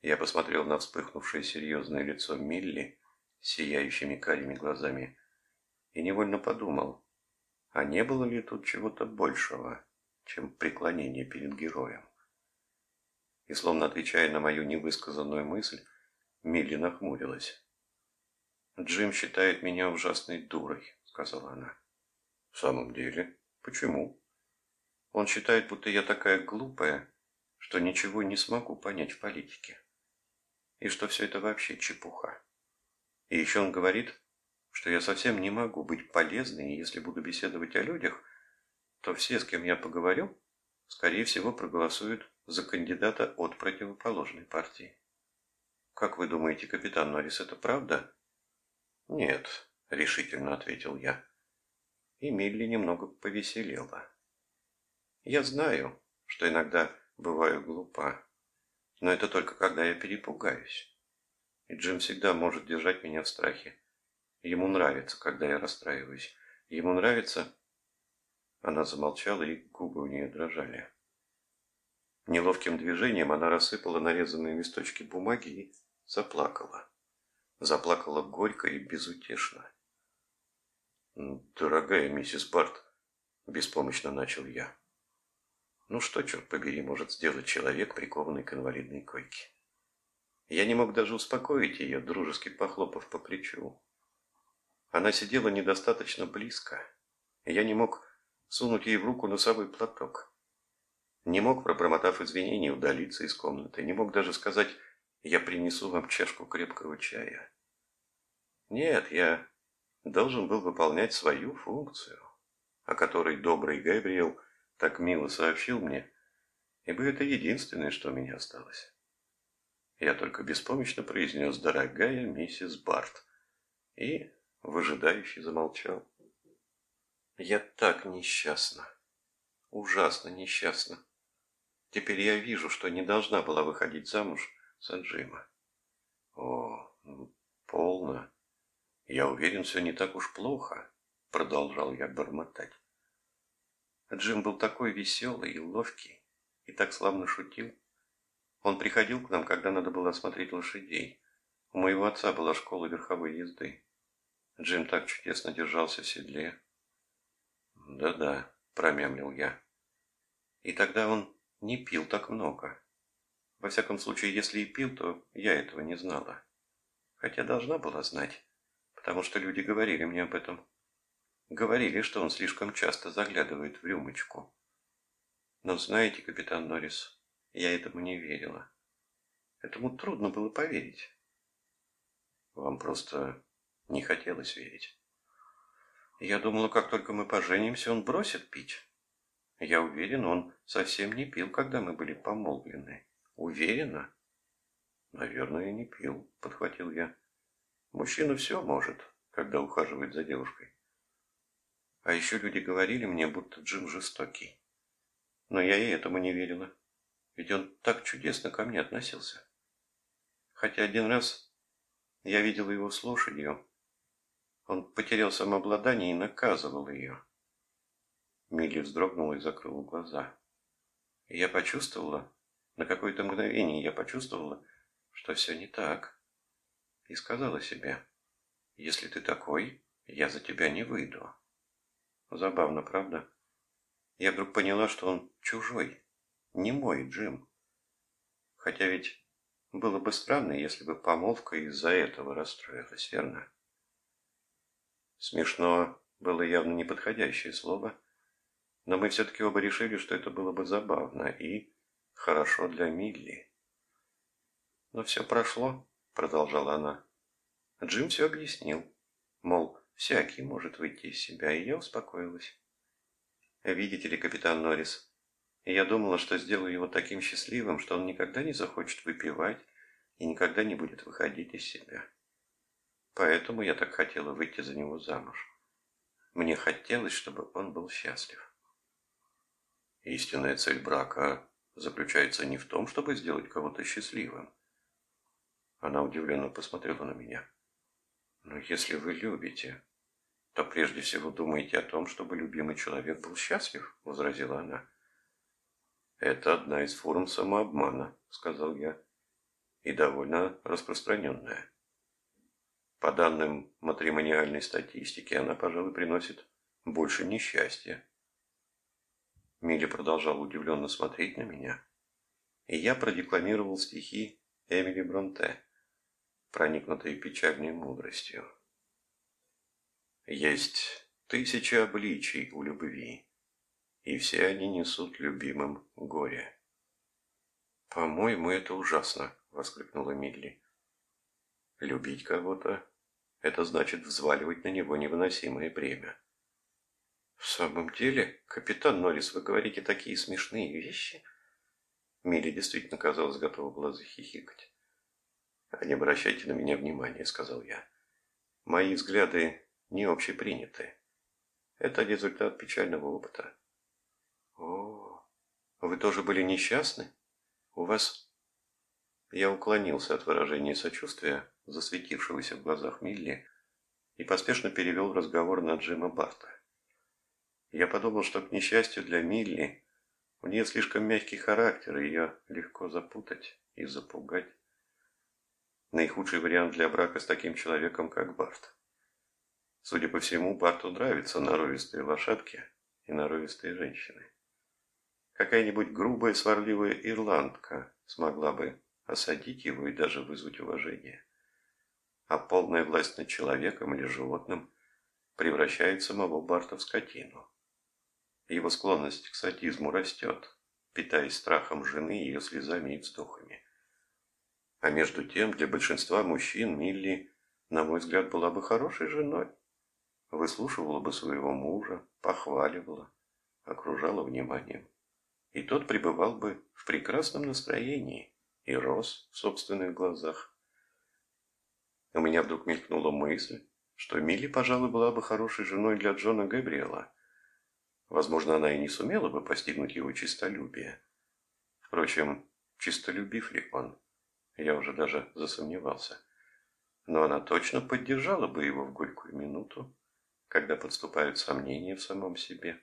Я посмотрел на вспыхнувшее серьезное лицо Милли сияющими карими глазами и невольно подумал, а не было ли тут чего-то большего, чем преклонение перед героем? И словно отвечая на мою невысказанную мысль, Милли нахмурилась. «Джим считает меня ужасной дурой», — сказала она. «В самом деле?» Почему? Он считает, будто я такая глупая, что ничего не смогу понять в политике. И что все это вообще чепуха. И еще он говорит, что я совсем не могу быть полезной, и если буду беседовать о людях, то все, с кем я поговорю, скорее всего проголосуют за кандидата от противоположной партии. Как вы думаете, капитан Норрис, это правда? Нет, решительно ответил я и Милли немного повеселела. Я знаю, что иногда бываю глупа, но это только когда я перепугаюсь. И Джим всегда может держать меня в страхе. Ему нравится, когда я расстраиваюсь. Ему нравится... Она замолчала, и губы у нее дрожали. Неловким движением она рассыпала нарезанные листочки бумаги и заплакала. Заплакала горько и безутешно. «Дорогая миссис Барт», – беспомощно начал я. «Ну что, черт побери, может сделать человек, прикованный к инвалидной койке?» Я не мог даже успокоить ее, дружески похлопав по плечу. Она сидела недостаточно близко. Я не мог сунуть ей в руку носовой платок. Не мог, пробормотав извинений, удалиться из комнаты. Не мог даже сказать «я принесу вам чашку крепкого чая». Нет, я должен был выполнять свою функцию, о которой добрый Габриэл так мило сообщил мне, ибо это единственное, что у меня осталось. Я только беспомощно произнес «Дорогая миссис Барт», и выжидающий замолчал. Я так несчастна, ужасно несчастна. Теперь я вижу, что не должна была выходить замуж за Джима. О, ну, полно. Я уверен, все не так уж плохо, продолжал я бормотать. Джим был такой веселый и ловкий, и так славно шутил. Он приходил к нам, когда надо было осмотреть лошадей. У моего отца была школа верховой езды. Джим так чудесно держался в седле. «Да-да», — промямлил я. И тогда он не пил так много. Во всяком случае, если и пил, то я этого не знала. Хотя должна была знать, потому что люди говорили мне об этом. Говорили, что он слишком часто заглядывает в рюмочку. Но знаете, капитан Норрис, я этому не верила. Этому трудно было поверить. Вам просто не хотелось верить. Я думала, как только мы поженимся, он бросит пить. Я уверен, он совсем не пил, когда мы были помолвлены. Уверена? Наверное, не пил, подхватил я. Мужчина все может, когда ухаживает за девушкой. А еще люди говорили мне, будто Джим жестокий. Но я и этому не верила. Ведь он так чудесно ко мне относился. Хотя один раз я видел его с лошадью. Он потерял самообладание и наказывал ее. Милли вздрогнула и закрыла глаза. Я почувствовала, на какое-то мгновение я почувствовала, что все не так. И сказала себе, если ты такой, я за тебя не выйду. Забавно, правда? Я вдруг поняла, что он чужой, не мой Джим. Хотя ведь было бы странно, если бы помолвка из-за этого расстроилась, верно? Смешно было явно неподходящее слово, но мы все-таки оба решили, что это было бы забавно и хорошо для Милли. Но все прошло, продолжала она. Джим все объяснил, мол, всякий может выйти из себя, и я успокоилась. Видите ли, капитан Норрис, я думала, что сделаю его таким счастливым, что он никогда не захочет выпивать и никогда не будет выходить из себя. Поэтому я так хотела выйти за него замуж. Мне хотелось, чтобы он был счастлив. Истинная цель брака заключается не в том, чтобы сделать кого-то счастливым. Она удивленно посмотрела на меня. Но если вы любите, то прежде всего думаете о том, чтобы любимый человек был счастлив, возразила она. «Это одна из форм самообмана», — сказал я, — «и довольно распространенная. По данным матримониальной статистики, она, пожалуй, приносит больше несчастья». Милли продолжал удивленно смотреть на меня, и я продекламировал стихи Эмили Бронте, проникнутые печальной мудростью. «Есть тысячи обличий у любви, и все они несут любимым горе. «По-моему, это ужасно!» – воскликнула Милли. «Любить кого-то – это значит взваливать на него невыносимое бремя». «В самом деле, капитан Норрис, вы говорите такие смешные вещи?» Милли действительно, казалось, готова была захихикать. «А «Не обращайте на меня внимания», – сказал я. «Мои взгляды не общеприняты. Это результат печального опыта. О, вы тоже были несчастны? У вас... Я уклонился от выражения сочувствия, засветившегося в глазах Милли, и поспешно перевел разговор на Джима Барта. Я подумал, что, к несчастью для Милли, у нее слишком мягкий характер, и ее легко запутать и запугать. Наихудший вариант для брака с таким человеком, как Барт. Судя по всему, Барту нравятся норовистые лошадки и норовистые женщины. Какая-нибудь грубая, сварливая ирландка смогла бы осадить его и даже вызвать уважение. А полная власть над человеком или животным превращает самого Барта в скотину. Его склонность к садизму растет, питаясь страхом жены, ее слезами и вздохами. А между тем, для большинства мужчин Милли, на мой взгляд, была бы хорошей женой. Выслушивала бы своего мужа, похваливала, окружала вниманием и тот пребывал бы в прекрасном настроении и рос в собственных глазах. У меня вдруг мелькнула мысль, что Милли, пожалуй, была бы хорошей женой для Джона Габриэла. Возможно, она и не сумела бы постигнуть его чистолюбие. Впрочем, чистолюбив ли он? Я уже даже засомневался. Но она точно поддержала бы его в горькую минуту, когда подступают сомнения в самом себе,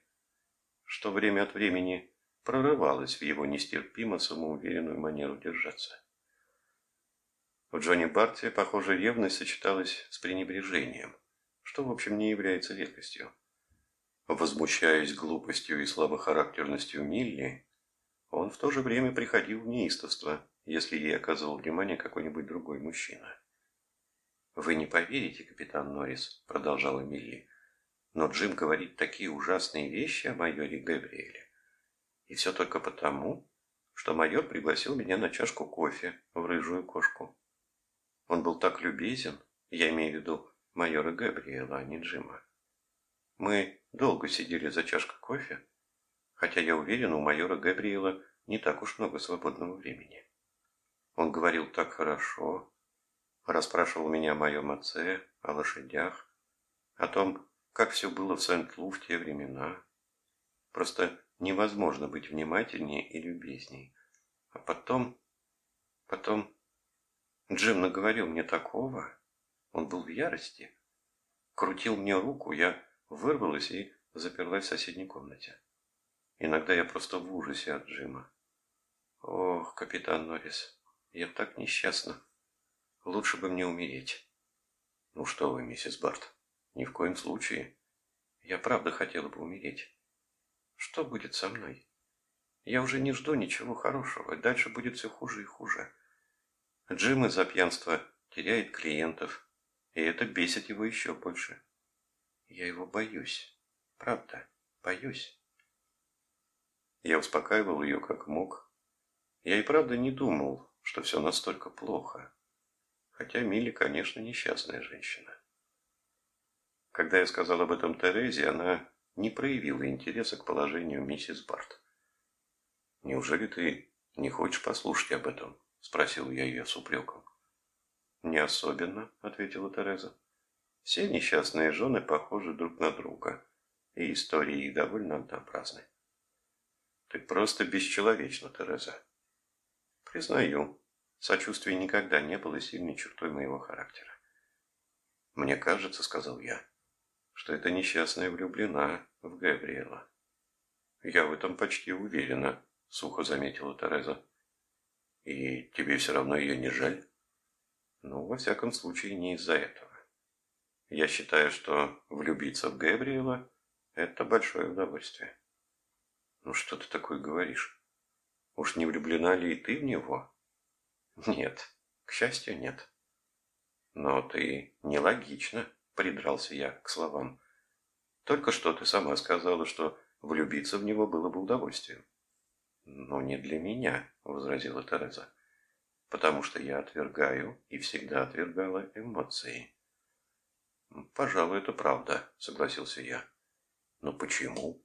что время от времени прорывалось в его нестерпимо самоуверенную манеру держаться. В Джонни Барте, похоже, ревность сочеталась с пренебрежением, что, в общем, не является редкостью. Возмущаясь глупостью и слабохарактерностью Милли, он в то же время приходил в неистовство, если ей оказывал внимание какой-нибудь другой мужчина. «Вы не поверите, капитан Норрис», — продолжала Милли, «но Джим говорит такие ужасные вещи о майоре Габриэле. И все только потому, что майор пригласил меня на чашку кофе в рыжую кошку. Он был так любезен, я имею в виду майора Габриэла, а не Джима. Мы долго сидели за чашкой кофе, хотя я уверен, у майора Габриэла не так уж много свободного времени. Он говорил так хорошо, расспрашивал меня о моем отце, о лошадях, о том, как все было в Сент-Лу в те времена. Просто невозможно быть внимательнее и любезней. А потом, потом Джим наговорил мне такого. Он был в ярости. Крутил мне руку, я вырвалась и заперлась в соседней комнате. Иногда я просто в ужасе от Джима. Ох, капитан Норрис, я так несчастна. Лучше бы мне умереть. Ну что вы, миссис Барт, ни в коем случае. Я правда хотела бы умереть. Что будет со мной? Я уже не жду ничего хорошего, дальше будет все хуже и хуже. Джим из-за пьянства теряет клиентов, и это бесит его еще больше. Я его боюсь. Правда, боюсь. Я успокаивал ее как мог. Я и правда не думал, что все настолько плохо. Хотя Милли, конечно, несчастная женщина. Когда я сказал об этом Терезе, она не проявила интереса к положению миссис Барт. «Неужели ты не хочешь послушать об этом?» – спросил я ее с упреком. «Не особенно», – ответила Тереза. «Все несчастные жены похожи друг на друга, и истории их довольно однообразны». «Ты просто бесчеловечна, Тереза». «Признаю, сочувствие никогда не было сильной чертой моего характера». «Мне кажется», – сказал я, – «что эта несчастная влюблена в Габриэла». «Я в этом почти уверена», – сухо заметила Тереза. И тебе все равно ее не жаль? Ну, во всяком случае, не из-за этого. Я считаю, что влюбиться в Габриэла – это большое удовольствие. Ну, что ты такое говоришь? Уж не влюблена ли и ты в него? Нет, к счастью, нет. Но ты нелогично, придрался я к словам. Только что ты сама сказала, что влюбиться в него было бы удовольствием. «Но не для меня», — возразила Тереза, «потому что я отвергаю и всегда отвергала эмоции». «Пожалуй, это правда», — согласился я. «Но почему?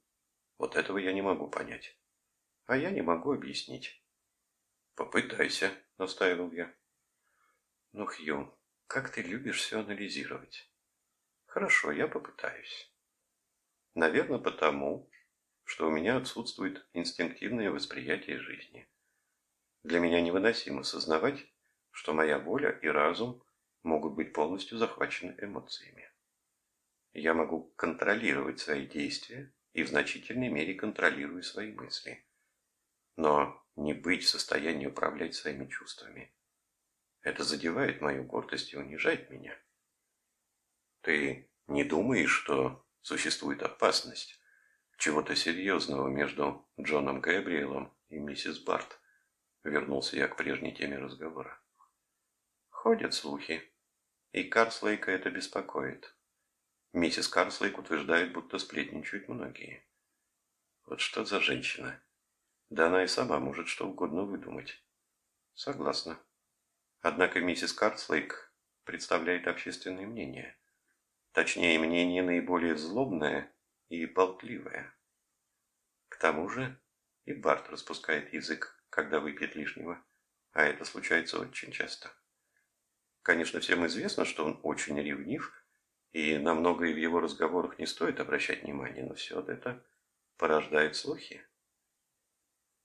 Вот этого я не могу понять. А я не могу объяснить». «Попытайся», — настаивал я. «Ну, Хью, как ты любишь все анализировать?» «Хорошо, я попытаюсь». «Наверное, потому, что у меня отсутствует инстинктивное восприятие жизни. Для меня невыносимо сознавать, что моя воля и разум могут быть полностью захвачены эмоциями. Я могу контролировать свои действия и в значительной мере контролирую свои мысли. Но не быть в состоянии управлять своими чувствами. Это задевает мою гордость и унижает меня. Ты не думаешь, что существует опасность, чего-то серьезного между Джоном Габриэлом и миссис Барт. Вернулся я к прежней теме разговора. Ходят слухи, и Карслейка это беспокоит. Миссис Карслейк утверждает, будто сплетничают многие. Вот что за женщина? Да она и сама может что угодно выдумать. Согласна. Однако миссис Карслейк представляет общественное мнение. Точнее, мнение наиболее злобное и болтливая. К тому же и Барт распускает язык, когда выпьет лишнего, а это случается очень часто. Конечно, всем известно, что он очень ревнив и на многое в его разговорах не стоит обращать внимания, но все это порождает слухи.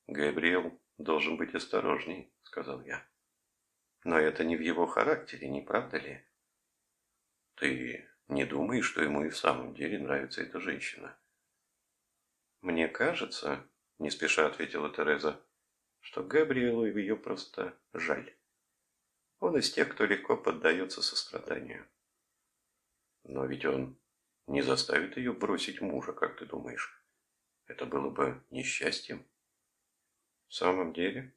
Габриэл должен быть осторожней, сказал я. Но это не в его характере, не правда ли? Ты не думаешь, что ему и в самом деле нравится эта женщина? Мне кажется, не спеша ответила Тереза, что Габриэлу ее просто жаль. Он из тех, кто легко поддается состраданию. Но ведь он не заставит ее бросить мужа, как ты думаешь? Это было бы несчастьем. В самом деле?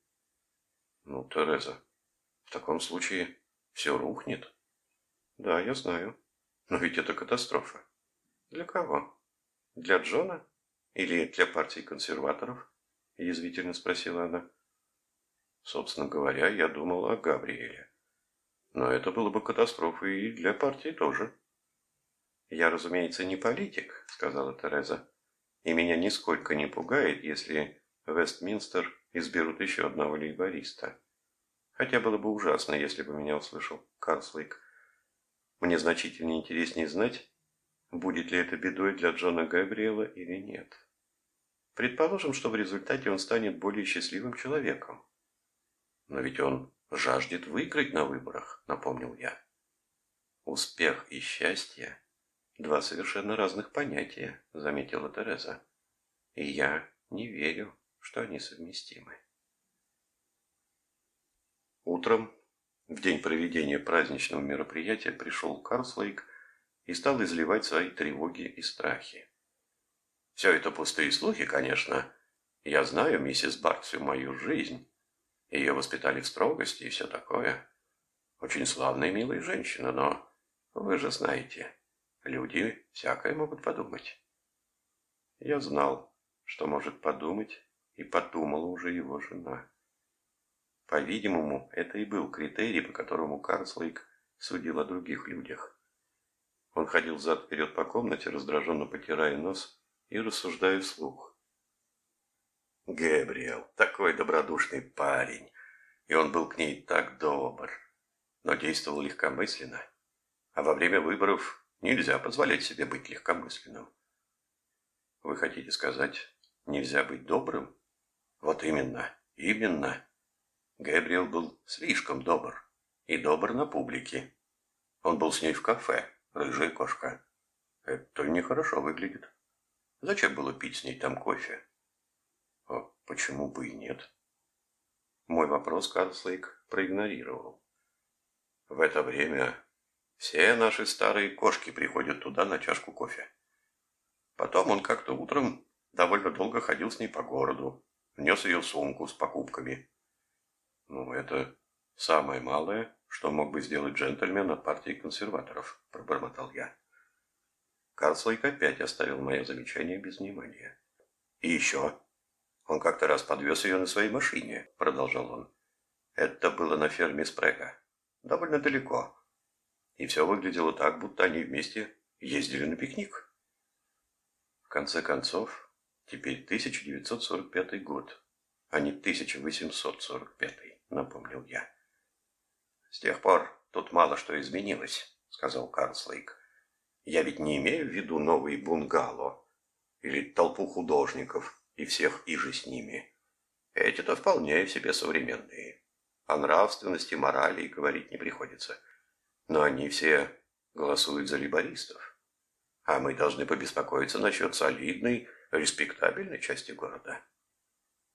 Ну, Тереза, в таком случае все рухнет. Да, я знаю. Но ведь это катастрофа. Для кого? Для Джона? Или для партии консерваторов? Язвительно спросила она. Собственно говоря, я думал о Габриэле. Но это было бы катастрофой и для партии тоже. «Я, разумеется, не политик», — сказала Тереза. «И меня нисколько не пугает, если Вестминстер изберут еще одного лейбориста. Хотя было бы ужасно, если бы меня услышал Карслейк. Мне значительно интереснее знать, будет ли это бедой для Джона Габриэла или нет. Предположим, что в результате он станет более счастливым человеком. Но ведь он жаждет выиграть на выборах, напомнил я. Успех и счастье – два совершенно разных понятия, заметила Тереза. И я не верю, что они совместимы. Утром, в день проведения праздничного мероприятия, пришел Карслейк и стал изливать свои тревоги и страхи. «Все это пустые слухи, конечно. Я знаю миссис Барт всю мою жизнь. Ее воспитали в строгости и все такое. Очень славная и милая женщина, но вы же знаете, люди всякое могут подумать. Я знал, что может подумать, и подумала уже его жена. По-видимому, это и был критерий, по которому Карслейк судил о других людях. Он ходил зад-вперед по комнате, раздраженно потирая нос и рассуждая вслух. Гэбриэл, такой добродушный парень, и он был к ней так добр, но действовал легкомысленно. А во время выборов нельзя позволять себе быть легкомысленным. Вы хотите сказать, нельзя быть добрым? Вот именно, именно. Гэбриэл был слишком добр, и добр на публике. Он был с ней в кафе, рыжая кошка. Это нехорошо выглядит. Зачем было пить с ней там кофе? А почему бы и нет? Мой вопрос Карслейк проигнорировал. В это время все наши старые кошки приходят туда на чашку кофе. Потом он как-то утром довольно долго ходил с ней по городу, внес ее сумку с покупками. Ну, это самое малое, что мог бы сделать джентльмен от партии консерваторов, пробормотал я. Карслейк опять оставил мое замечание без внимания. И еще, он как-то раз подвез ее на своей машине, продолжал он. Это было на ферме Спрека. Довольно далеко. И все выглядело так, будто они вместе ездили на пикник. В конце концов, теперь 1945 год, а не 1845, напомнил я. С тех пор тут мало что изменилось, сказал Карслейк. Я ведь не имею в виду новый бунгало или толпу художников, и всех иже с ними. Эти-то вполне себе современные. О нравственности, морали говорить не приходится. Но они все голосуют за либористов. А мы должны побеспокоиться насчет солидной, респектабельной части города.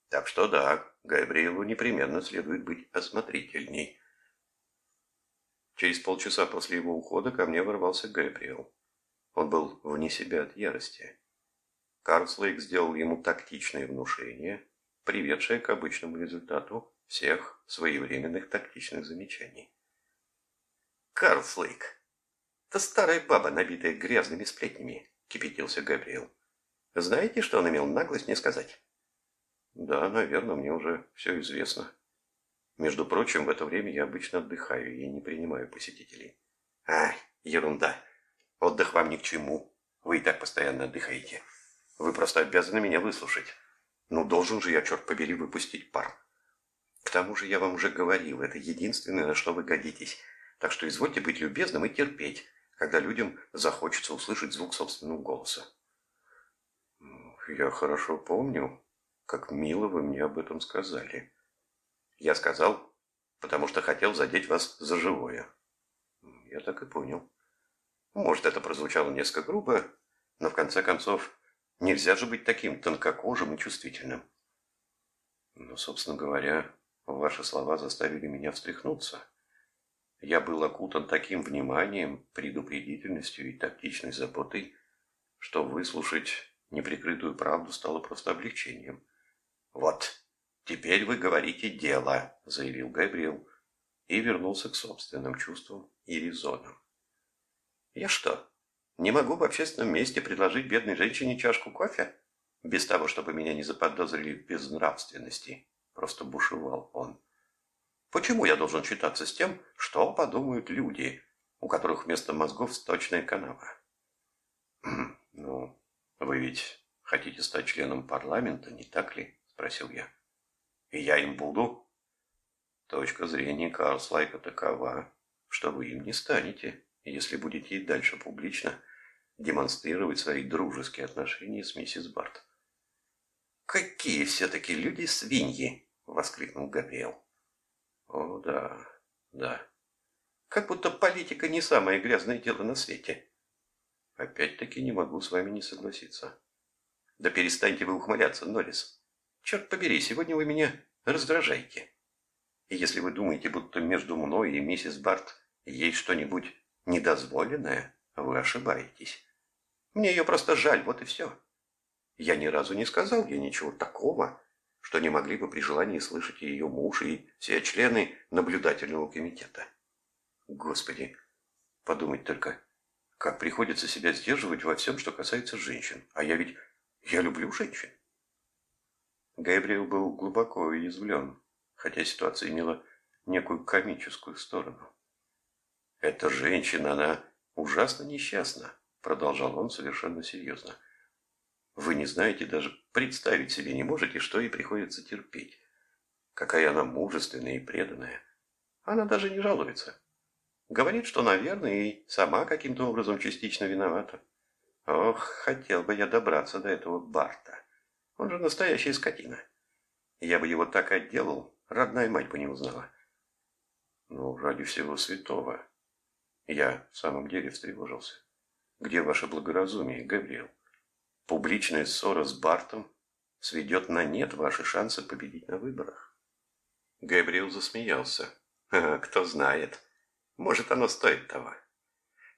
Так что да, Габриэлу непременно следует быть осмотрительней. Через полчаса после его ухода ко мне ворвался Габриэл. Он был вне себя от ярости. Карслейк сделал ему тактичное внушение, приведшее к обычному результату всех своевременных тактичных замечаний. «Карслейк! Это старая баба, набитая грязными сплетнями!» – кипятился Габриэл. «Знаете, что он имел наглость мне сказать?» «Да, наверное, мне уже все известно. Между прочим, в это время я обычно отдыхаю и не принимаю посетителей». «Ай, ерунда! Отдых вам ни к чему. Вы и так постоянно отдыхаете». Вы просто обязаны меня выслушать. Ну, должен же я, черт побери, выпустить пар. К тому же я вам уже говорил, это единственное, на что вы годитесь. Так что извольте быть любезным и терпеть, когда людям захочется услышать звук собственного голоса. Я хорошо помню, как мило вы мне об этом сказали. Я сказал, потому что хотел задеть вас за живое. Я так и понял. Может, это прозвучало несколько грубо, но в конце концов нельзя же быть таким тонкокожим и чувствительным. Но, собственно говоря, ваши слова заставили меня встряхнуться. Я был окутан таким вниманием, предупредительностью и тактичной заботой, что выслушать неприкрытую правду стало просто облегчением. «Вот, теперь вы говорите дело», — заявил Габриэл и вернулся к собственным чувствам и резонам. «Я что, не могу в общественном месте предложить бедной женщине чашку кофе? Без того, чтобы меня не заподозрили в безнравственности?» Просто бушевал он. Почему я должен считаться с тем, что подумают люди, у которых вместо мозгов сточная канава? Ну, вы ведь хотите стать членом парламента, не так ли? Спросил я. И я им буду? Точка зрения Карлслайка такова, что вы им не станете, если будете и дальше публично демонстрировать свои дружеские отношения с миссис Барт. «Какие все-таки люди свиньи!» — воскликнул Габриэл. О, да, да. Как будто политика не самое грязное дело на свете. Опять-таки не могу с вами не согласиться. Да перестаньте вы ухмыляться, Норрис. Черт побери, сегодня вы меня раздражаете. И если вы думаете, будто между мной и миссис Барт есть что-нибудь недозволенное, вы ошибаетесь. Мне ее просто жаль, вот и все. Я ни разу не сказал ей ничего такого, что не могли бы при желании слышать ее муж и все члены наблюдательного комитета. Господи, подумать только, как приходится себя сдерживать во всем, что касается женщин. А я ведь, я люблю женщин. Габриэл был глубоко уязвлен, хотя ситуация имела некую комическую сторону. «Эта женщина, она ужасно несчастна», — продолжал он совершенно серьезно. Вы не знаете, даже представить себе не можете, что ей приходится терпеть. Какая она мужественная и преданная. Она даже не жалуется. Говорит, что, наверное, и сама каким-то образом частично виновата. Ох, хотел бы я добраться до этого Барта. Он же настоящая скотина. Я бы его так отделал, родная мать бы не узнала. Ну, ради всего святого. Я в самом деле встревожился. Где ваше благоразумие, Габриэл? Публичная ссора с Бартом сведет на нет ваши шансы победить на выборах. Габриэл засмеялся. кто знает. Может, оно стоит того.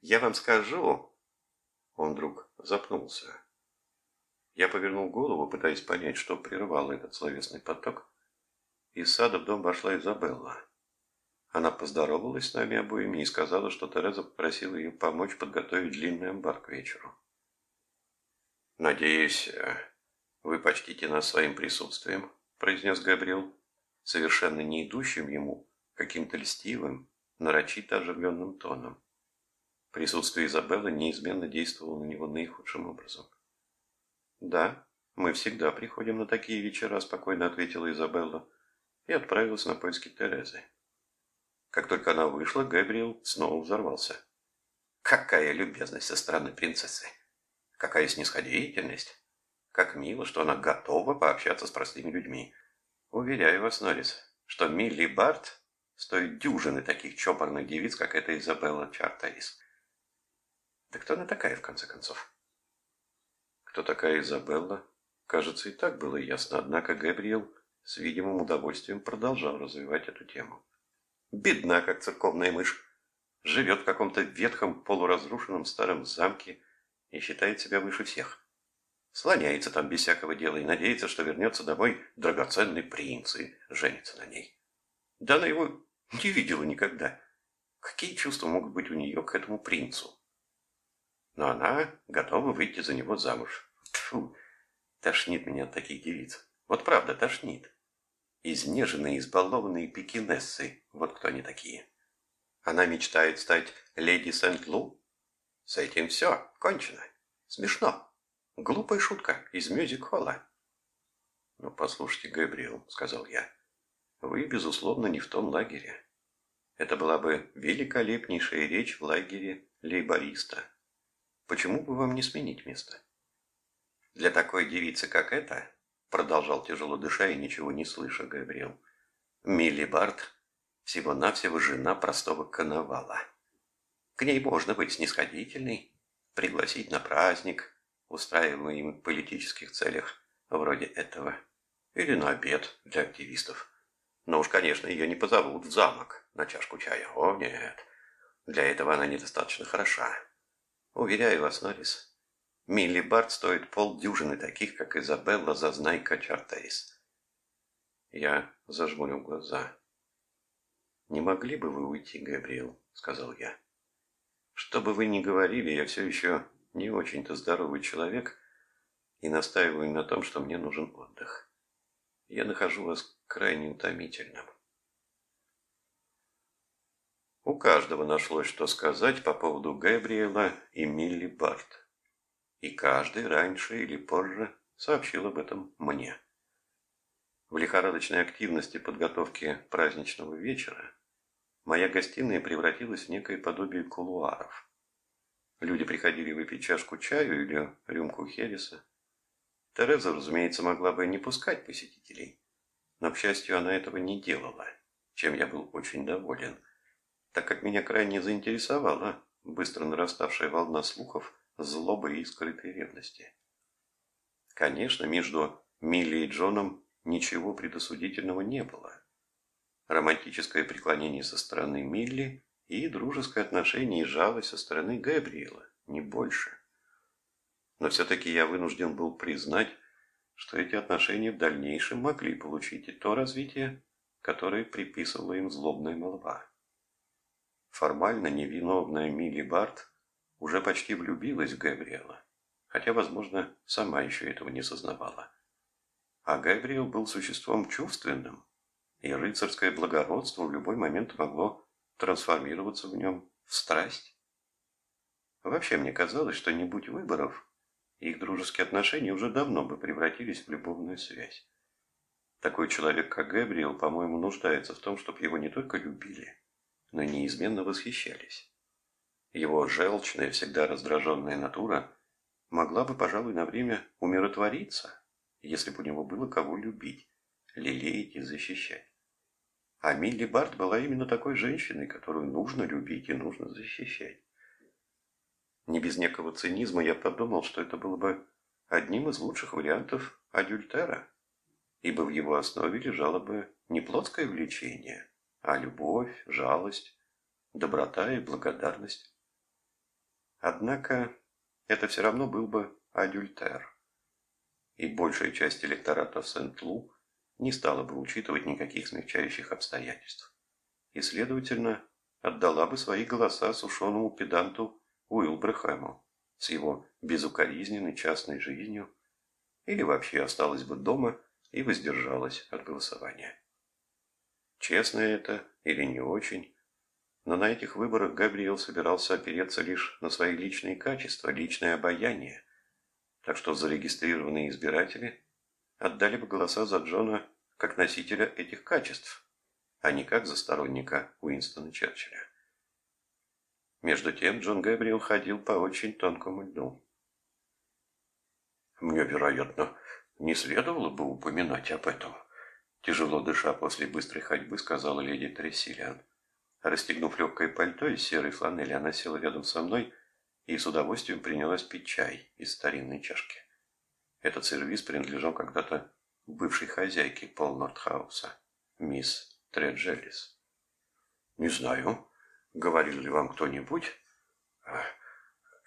Я вам скажу... Он вдруг запнулся. Я повернул голову, пытаясь понять, что прервало этот словесный поток. Из сада в дом вошла Изабелла. Она поздоровалась с нами обоими и сказала, что Тереза попросила ее помочь подготовить длинный амбар к вечеру. «Надеюсь, э, вы почтите нас своим присутствием», – произнес Габриэл, совершенно не идущим ему, каким-то льстивым, нарочито оживленным тоном. Присутствие Изабеллы неизменно действовало на него наихудшим образом. «Да, мы всегда приходим на такие вечера», – спокойно ответила Изабелла и отправилась на поиски Терезы. Как только она вышла, Габриэл снова взорвался. «Какая любезность со стороны принцессы! Какая снисходительность! Как мило, что она готова пообщаться с простыми людьми. Уверяю вас, Норрис, что Милли Барт стоит дюжины таких чопорных девиц, как эта Изабелла Чартерис. Да кто она такая, в конце концов? Кто такая Изабелла? Кажется, и так было ясно, однако Габриэл с видимым удовольствием продолжал развивать эту тему. Бедна, как церковная мышь. Живет в каком-то ветхом полуразрушенном старом замке, и считает себя выше всех. Слоняется там без всякого дела и надеется, что вернется домой драгоценный принц и женится на ней. Да она его не видела никогда. Какие чувства могут быть у нее к этому принцу? Но она готова выйти за него замуж. Фу, тошнит меня от таких девиц. Вот правда, тошнит. Изнеженные, избалованные пекинессы, вот кто они такие. Она мечтает стать леди Сент-Лу, с этим все, кончено. Смешно. Глупая шутка из мюзик-холла. «Ну, послушайте, Габриэл», — сказал я, — «вы, безусловно, не в том лагере. Это была бы великолепнейшая речь в лагере лейбориста. Почему бы вам не сменить место? Для такой девицы, как эта, продолжал тяжело дыша и ничего не слыша Габриэл, Милли Барт всего-навсего жена простого коновала. К ней можно быть снисходительной, пригласить на праздник, устраиваемый в политических целях, вроде этого, или на обед для активистов. Но уж, конечно, ее не позовут в замок на чашку чая. О, нет, для этого она недостаточно хороша. Уверяю вас, Норрис, Милли Барт стоит полдюжины таких, как Изабелла Зазнайка Чартейс. Я зажмурил глаза. «Не могли бы вы уйти, Габриэл?» — сказал я. «Что бы вы ни говорили, я все еще не очень-то здоровый человек и настаиваю на том, что мне нужен отдых. Я нахожу вас крайне утомительным». У каждого нашлось, что сказать по поводу Габриэла и Милли Барт. И каждый раньше или позже сообщил об этом мне. В лихорадочной активности подготовки праздничного вечера моя гостиная превратилась в некое подобие кулуаров. Люди приходили выпить чашку чаю или рюмку хереса. Тереза, разумеется, могла бы не пускать посетителей, но, к счастью, она этого не делала, чем я был очень доволен, так как меня крайне заинтересовала быстро нараставшая волна слухов, злобы и скрытой ревности. Конечно, между Милли и Джоном ничего предосудительного не было. Романтическое преклонение со стороны Милли и дружеское отношение и жалость со стороны Габриэла, не больше. Но все-таки я вынужден был признать, что эти отношения в дальнейшем могли получить и то развитие, которое приписывала им злобная молва. Формально невиновная Милли Барт уже почти влюбилась в Габриэла, хотя, возможно, сама еще этого не сознавала. А Габриэл был существом чувственным, и рыцарское благородство в любой момент могло трансформироваться в нем в страсть. Вообще мне казалось, что не будь выборов, их дружеские отношения уже давно бы превратились в любовную связь. Такой человек, как Габриэл, по-моему, нуждается в том, чтобы его не только любили, но неизменно восхищались. Его желчная, всегда раздраженная натура могла бы, пожалуй, на время умиротвориться, если бы у него было кого любить, лелеять и защищать. А Милли Барт была именно такой женщиной, которую нужно любить и нужно защищать. Не без некого цинизма я подумал, что это было бы одним из лучших вариантов адюльтера, ибо в его основе лежало бы не плотское влечение, а любовь, жалость, доброта и благодарность. Однако это все равно был бы адюльтер и большая часть электората Сент-Лу не стала бы учитывать никаких смягчающих обстоятельств. И, следовательно, отдала бы свои голоса сушеному педанту Уилбрехэму с его безукоризненной частной жизнью, или вообще осталась бы дома и воздержалась от голосования. Честно это или не очень, но на этих выборах Габриэл собирался опереться лишь на свои личные качества, личное обаяние, так что зарегистрированные избиратели отдали бы голоса за Джона как носителя этих качеств, а не как за сторонника Уинстона Черчилля. Между тем Джон Гэбриэл ходил по очень тонкому льду. «Мне, вероятно, не следовало бы упоминать об этом», тяжело дыша после быстрой ходьбы, сказала леди Трессилиан. Расстегнув легкое пальто из серой фланели, она села рядом со мной и с удовольствием принялась пить чай из старинной чашки. Этот сервиз принадлежал когда-то бывшей хозяйке Пол Нортхауса, мисс Треджелис. «Не знаю, говорил ли вам кто-нибудь?» а,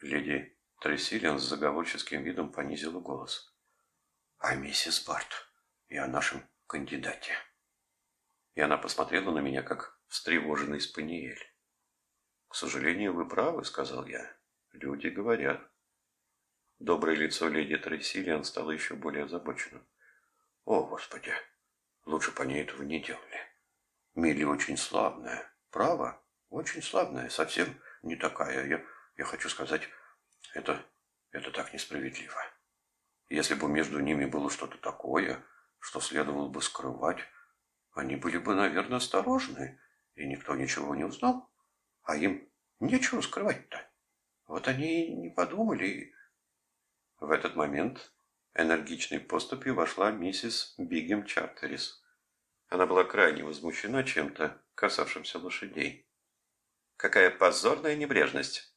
Леди Трессилиан с заговорческим видом понизила голос. «А миссис Барт и о нашем кандидате». И она посмотрела на меня, как встревоженный спаниель. «К сожалению, вы правы», — сказал я. Люди говорят. Доброе лицо леди Трессилиан стало еще более озабоченным. О, Господи, лучше по ней этого не делали. Милли очень славная. Право, очень славная, совсем не такая. Я, я хочу сказать, это, это так несправедливо. Если бы между ними было что-то такое, что следовало бы скрывать, они были бы, наверное, осторожны и никто ничего не узнал. А им нечего скрывать-то. Вот они и не подумали. В этот момент энергичной поступью вошла миссис Бигем Чартерис. Она была крайне возмущена чем-то, касавшимся лошадей. Какая позорная небрежность!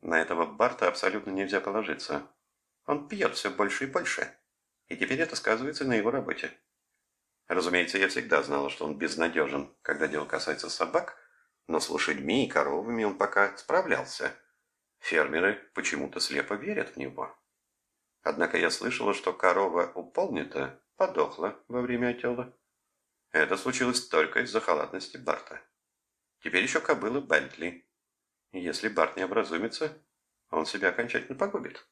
На этого Барта абсолютно нельзя положиться. Он пьет все больше и больше. И теперь это сказывается на его работе. Разумеется, я всегда знала, что он безнадежен, когда дело касается собак, но с лошадьми и коровами он пока справлялся. Фермеры почему-то слепо верят в него. Однако я слышала, что корова у подохла во время отела. Это случилось только из-за халатности Барта. Теперь еще кобыла Бентли. Если Барт не образумится, он себя окончательно погубит.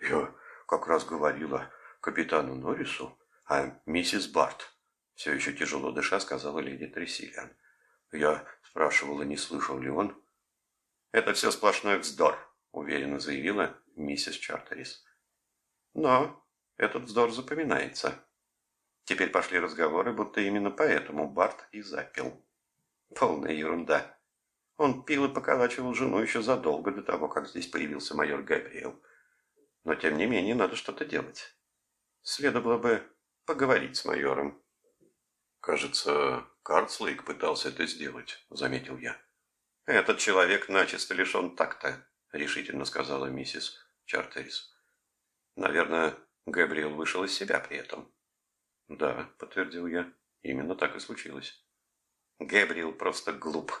Я как раз говорила капитану Норрису, а миссис Барт, все еще тяжело дыша, сказала леди Тресилиан. Я спрашивала, не слышал ли он. Это все сплошной вздор, уверенно заявила миссис Чартерис. Но этот вздор запоминается. Теперь пошли разговоры, будто именно поэтому Барт и запил. Полная ерунда. Он пил и поколачивал жену еще задолго до того, как здесь появился майор Габриэл. Но тем не менее надо что-то делать. Следовало бы поговорить с майором. «Кажется, Картслейк пытался это сделать», — заметил я. «Этот человек начисто лишен такта», — решительно сказала миссис Чартерис. «Наверное, Габриэл вышел из себя при этом». «Да», — подтвердил я, — «именно так и случилось». Габриэл просто глуп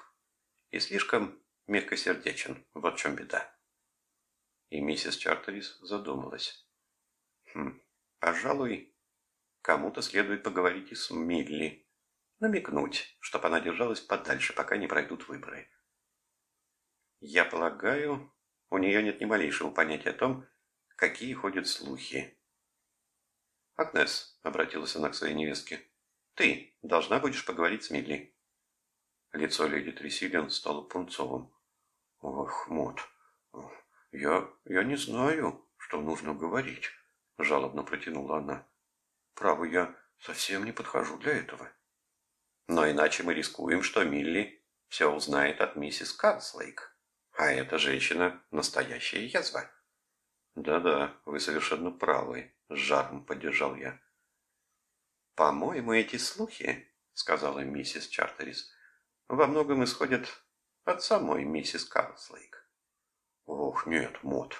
и слишком мягкосердечен, вот в чем беда. И миссис Чартерис задумалась. Хм, пожалуй, кому-то следует поговорить и с Милли. Намекнуть, чтобы она держалась подальше, пока не пройдут выборы. Я полагаю, у нее нет ни малейшего понятия о том, какие ходят слухи. «Агнес», — обратилась она к своей невестке, — «ты должна будешь поговорить с Милли». Лицо леди Тресилиан стало пунцовым. «Ох, Мот, я, я не знаю, что нужно говорить», — жалобно протянула она. «Право, я совсем не подхожу для этого». «Но иначе мы рискуем, что Милли все узнает от миссис Канслейк, а эта женщина — настоящая язва». «Да-да, вы совершенно правы», — с жаром поддержал я. «По-моему, эти слухи, — сказала миссис Чартерис, — во многом исходят от самой миссис Карлслейк». «Ох, нет, Мот,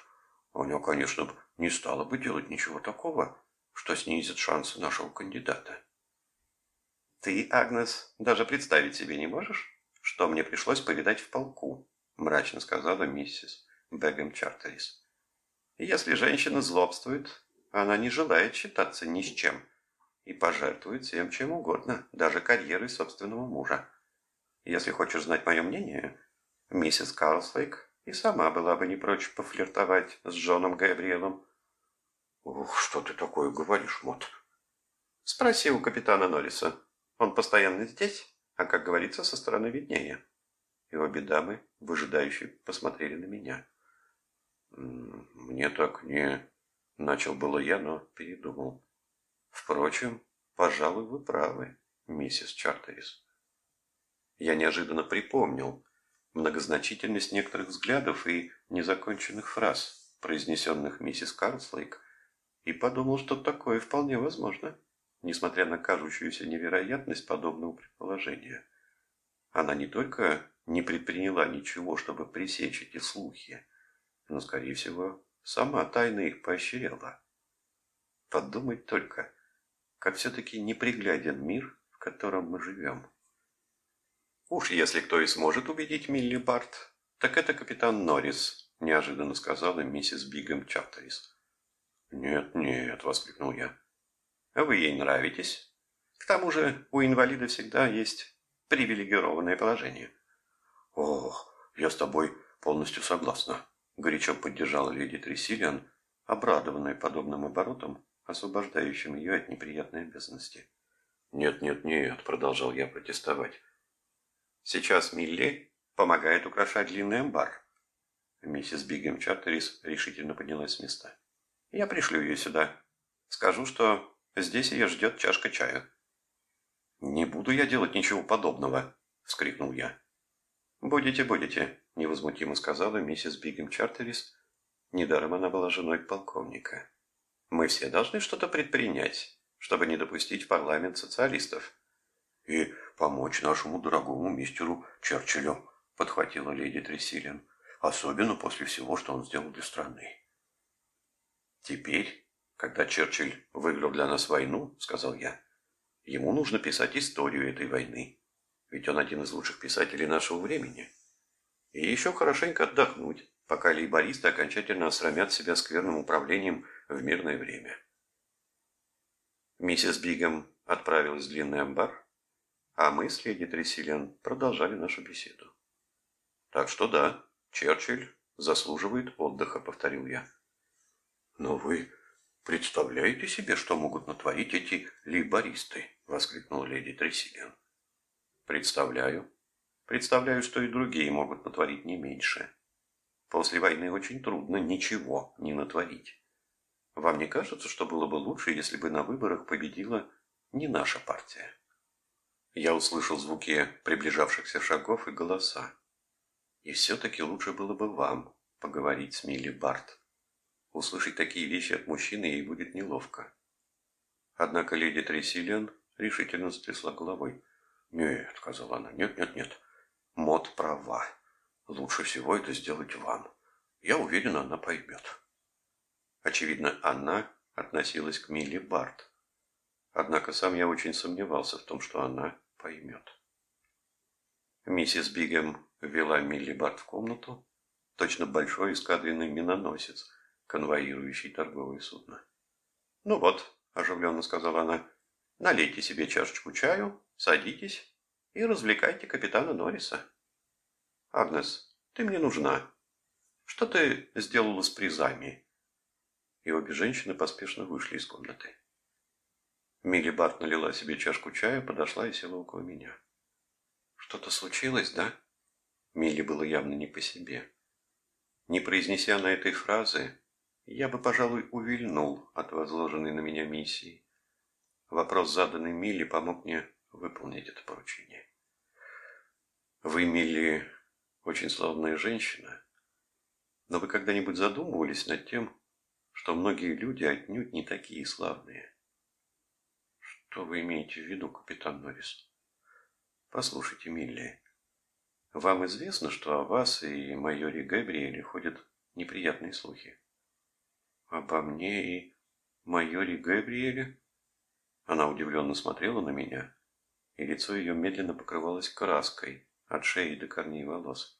она, конечно, не стала бы делать ничего такого, что снизит шансы нашего кандидата». «Ты, Агнес, даже представить себе не можешь, что мне пришлось повидать в полку?» — мрачно сказала миссис Бэгом Чартерис. Если женщина злобствует, она не желает считаться ни с чем и пожертвует всем чем угодно, даже карьерой собственного мужа. Если хочешь знать мое мнение, миссис Карлслейк и сама была бы не прочь пофлиртовать с Джоном Габриэлом. «Ух, что ты такое говоришь, Мот?» «Спроси у капитана Норриса. Он постоянно здесь, а, как говорится, со стороны виднее». И обе дамы, выжидающие, посмотрели на меня. «Мне так не...» Начал было я, но передумал. «Впрочем, пожалуй, вы правы, миссис Чартерис». Я неожиданно припомнил многозначительность некоторых взглядов и незаконченных фраз, произнесенных миссис Карлслейк, и подумал, что такое вполне возможно, несмотря на кажущуюся невероятность подобного предположения. Она не только не предприняла ничего, чтобы пресечь эти слухи, но, скорее всего, сама тайно их поощряла. Подумать только, как все-таки непригляден мир, в котором мы живем. Уж если кто и сможет убедить Милли Барт, так это капитан Норрис, неожиданно сказала миссис Бигом Чаптерис. «Нет, нет», — воскликнул я. «А вы ей нравитесь. К тому же у инвалида всегда есть привилегированное положение». «Ох, я с тобой полностью согласна», горячо поддержала леди Тресилиан, обрадованная подобным оборотом, освобождающим ее от неприятной обязанности. «Нет, нет, нет», — продолжал я протестовать. «Сейчас Милли помогает украшать длинный амбар». Миссис Бигем Чартерис решительно поднялась с места. «Я пришлю ее сюда. Скажу, что здесь ее ждет чашка чая». «Не буду я делать ничего подобного», — вскрикнул я. «Будете, будете», — невозмутимо сказала миссис Бигем Чартерис. Недаром она была женой полковника. «Мы все должны что-то предпринять, чтобы не допустить в парламент социалистов». «И помочь нашему дорогому мистеру Черчиллю», — подхватила леди Тресилиан. «Особенно после всего, что он сделал для страны». «Теперь, когда Черчилль выиграл для нас войну, — сказал я, — ему нужно писать историю этой войны, ведь он один из лучших писателей нашего времени. И еще хорошенько отдохнуть, пока лейбористы окончательно осрамят себя скверным управлением в мирное время». Миссис Бигом отправилась в длинный амбар, а мы с леди Тресилиан продолжали нашу беседу. «Так что да, Черчилль заслуживает отдыха», — повторил я. «Но вы представляете себе, что могут натворить эти лейбористы?» — воскликнула леди Тресилиан. «Представляю. Представляю, что и другие могут натворить не меньше. После войны очень трудно ничего не натворить. Вам не кажется, что было бы лучше, если бы на выборах победила не наша партия?» Я услышал звуки приближавшихся шагов и голоса. И все-таки лучше было бы вам поговорить с Милли Барт. Услышать такие вещи от мужчины ей будет неловко. Однако леди Тресилиан решительно затрясла головой. «Нет», — сказала она, — «нет, нет, нет. Мод права. Лучше всего это сделать вам. Я уверена, она поймет». Очевидно, она относилась к Милли Барт. Однако сам я очень сомневался в том, что она поймет. Миссис Бигем ввела Милли Барт в комнату, точно большой эскадренный миноносец, конвоирующий торговое судно. «Ну вот», – оживленно сказала она, – «налейте себе чашечку чаю, садитесь и развлекайте капитана Норриса». «Агнес, ты мне нужна. Что ты сделала с призами?» И обе женщины поспешно вышли из комнаты. Милли Барт налила себе чашку чая, подошла и села около меня. «Что-то случилось, да?» Милли было явно не по себе. Не произнеся на этой фразы, я бы, пожалуй, увильнул от возложенной на меня миссии. Вопрос, заданный Милли, помог мне выполнить это поручение. Вы, Милли, очень славная женщина, но вы когда-нибудь задумывались над тем, что многие люди отнюдь не такие славные? Что вы имеете в виду, капитан Норрис? Послушайте, Милли, вам известно, что о вас и майоре Габриэле ходят неприятные слухи? Обо мне и майоре Габриэле? Она удивленно смотрела на меня, и лицо ее медленно покрывалось краской от шеи до корней волос.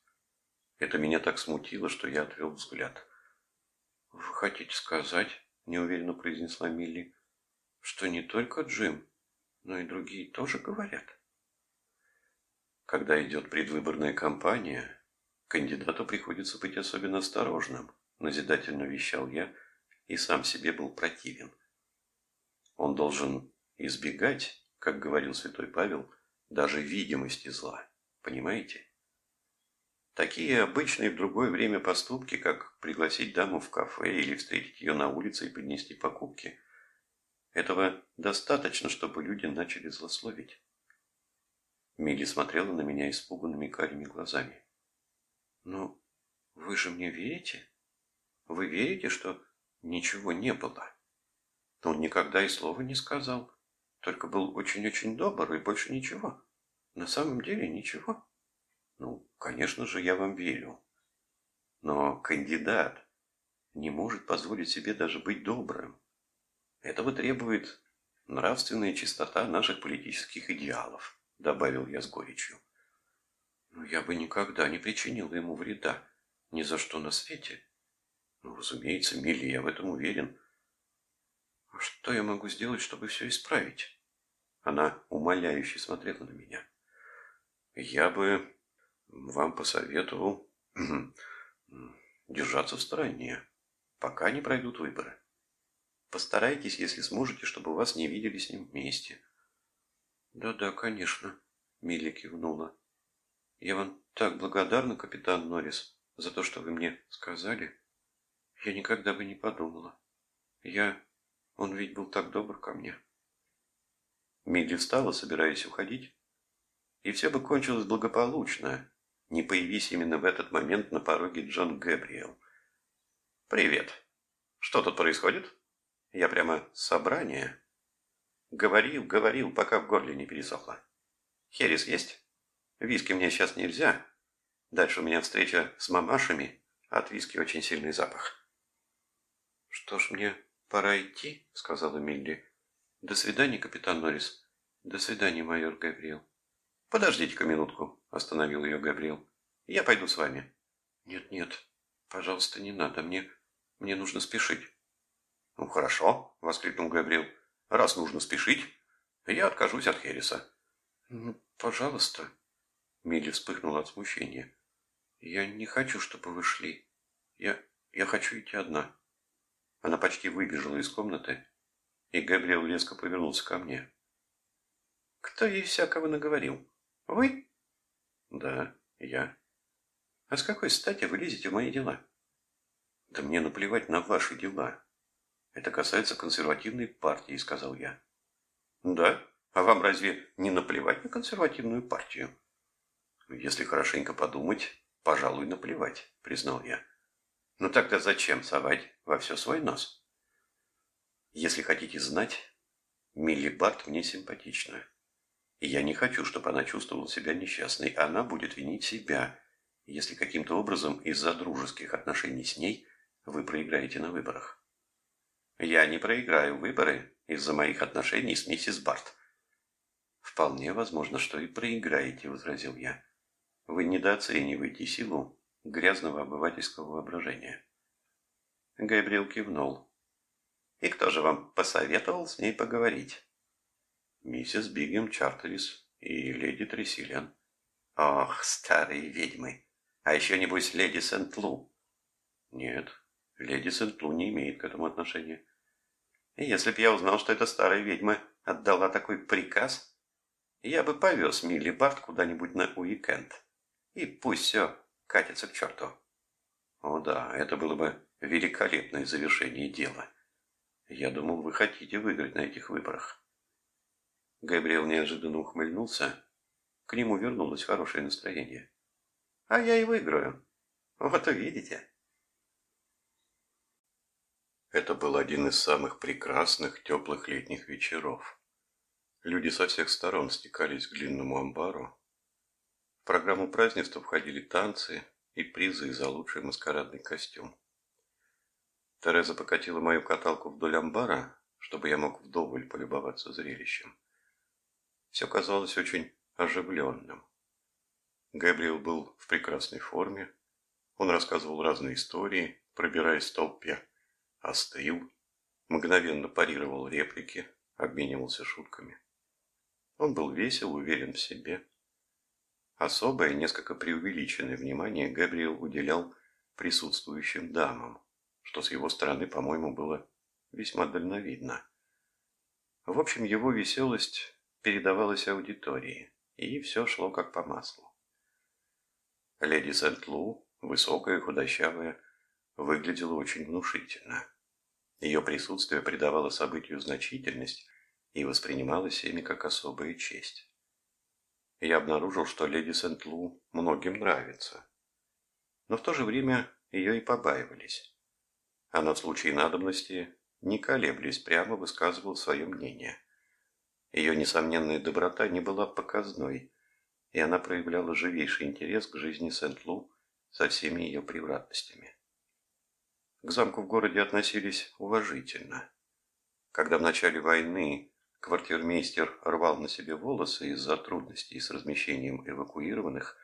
Это меня так смутило, что я отвел взгляд. «Вы хотите сказать, — неуверенно произнесла Милли, — что не только Джим, но и другие тоже говорят?» Когда идет предвыборная кампания, кандидату приходится быть особенно осторожным, назидательно вещал я, и сам себе был противен. Он должен избегать, как говорил святой Павел, даже видимости зла. Понимаете? Такие обычные в другое время поступки, как пригласить даму в кафе или встретить ее на улице и поднести покупки, этого достаточно, чтобы люди начали злословить. Милли смотрела на меня испуганными карими глазами. «Ну, вы же мне верите? Вы верите, что ничего не было. Он никогда и слова не сказал, только был очень-очень добр и больше ничего. На самом деле ничего. Ну, конечно же, я вам верю. Но кандидат не может позволить себе даже быть добрым. Этого требует нравственная чистота наших политических идеалов, добавил я с горечью. Но я бы никогда не причинил ему вреда, ни за что на свете. Ну, разумеется, Милли, я в этом уверен. А что я могу сделать, чтобы все исправить? Она умоляюще смотрела на меня. Я бы вам посоветовал держаться в стороне, пока не пройдут выборы. Постарайтесь, если сможете, чтобы вас не видели с ним вместе. Да-да, конечно, Милли кивнула. Я вам так благодарна, капитан Норрис, за то, что вы мне сказали. Я никогда бы не подумала. Я... Он ведь был так добр ко мне. Милли встала, собираясь уходить, и все бы кончилось благополучно, не появись именно в этот момент на пороге Джон Гэбриэл. «Привет. Что тут происходит? Я прямо собрание?» Говорил, говорил, пока в горле не пересохло. «Херес есть? Виски мне сейчас нельзя. Дальше у меня встреча с мамашами, а от виски очень сильный запах». «Что ж, мне пора идти», — сказала Милли. «До свидания, капитан Норрис. До свидания, майор Гавриил». «Подождите-ка минутку», — остановил ее Гавриил. «Я пойду с вами». «Нет-нет, пожалуйста, не надо. Мне, мне нужно спешить». «Ну, хорошо», — воскликнул Гавриил. «Раз нужно спешить, я откажусь от Хереса». «Ну, пожалуйста». Милли вспыхнула от смущения. «Я не хочу, чтобы вы шли. Я, я хочу идти одна». Она почти выбежала из комнаты, и Габриэл резко повернулся ко мне. «Кто ей всякого наговорил? Вы?» «Да, я». «А с какой стати вы лезете в мои дела?» «Да мне наплевать на ваши дела. Это касается консервативной партии», — сказал я. «Да? А вам разве не наплевать на консервативную партию?» «Если хорошенько подумать, пожалуй, наплевать», — признал я. «Ну тогда зачем совать во все свой нос?» «Если хотите знать, Милли Барт мне симпатична. И я не хочу, чтобы она чувствовала себя несчастной. Она будет винить себя, если каким-то образом из-за дружеских отношений с ней вы проиграете на выборах. Я не проиграю выборы из-за моих отношений с миссис Барт. Вполне возможно, что и проиграете, возразил я. Вы недооцениваете силу грязного обывательского воображения. Габриэл кивнул. «И кто же вам посоветовал с ней поговорить?» «Миссис Бигем Чартерис и леди Тресилиан». «Ох, старые ведьмы! А еще, небось, леди Сент-Лу?» «Нет, леди Сент-Лу не имеет к этому отношения». «Если б я узнал, что эта старая ведьма отдала такой приказ, я бы повез Милли Барт куда-нибудь на уикенд. И пусть все катится к черту. О да, это было бы великолепное завершение дела. Я думал, вы хотите выиграть на этих выборах. Габриэл неожиданно ухмыльнулся. К нему вернулось хорошее настроение. А я и выиграю. Вот увидите. Это был один из самых прекрасных теплых летних вечеров. Люди со всех сторон стекались к длинному амбару, в программу празднества входили танцы и призы за лучший маскарадный костюм. Тереза покатила мою каталку вдоль амбара, чтобы я мог вдоволь полюбоваться зрелищем. Все казалось очень оживленным. Габриэл был в прекрасной форме. Он рассказывал разные истории, пробираясь в толпе. Остыл, мгновенно парировал реплики, обменивался шутками. Он был весел, уверен в себе. Особое, несколько преувеличенное внимание Габриэл уделял присутствующим дамам, что с его стороны, по-моему, было весьма дальновидно. В общем, его веселость передавалась аудитории, и все шло как по маслу. Леди Сент-Лу, высокая, худощавая, выглядела очень внушительно. Ее присутствие придавало событию значительность и воспринималось ими как особая честь я обнаружил, что леди Сент-Лу многим нравится. Но в то же время ее и побаивались. Она в случае надобности, не колеблясь, прямо высказывал свое мнение. Ее несомненная доброта не была показной, и она проявляла живейший интерес к жизни Сент-Лу со всеми ее превратностями. К замку в городе относились уважительно. Когда в начале войны Квартирмейстер рвал на себе волосы из-за трудностей с размещением эвакуированных.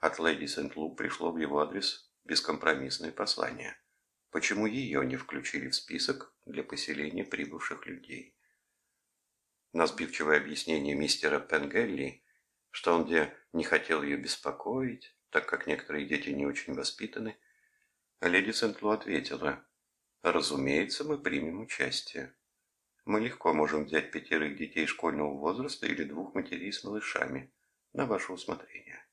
От леди Сент-Лу пришло в его адрес бескомпромиссное послание. Почему ее не включили в список для поселения прибывших людей? На сбивчивое объяснение мистера Пенгелли, что он где не хотел ее беспокоить, так как некоторые дети не очень воспитаны, леди Сент-Лу ответила, «Разумеется, мы примем участие». Мы легко можем взять пятерых детей школьного возраста или двух матерей с малышами, на ваше усмотрение.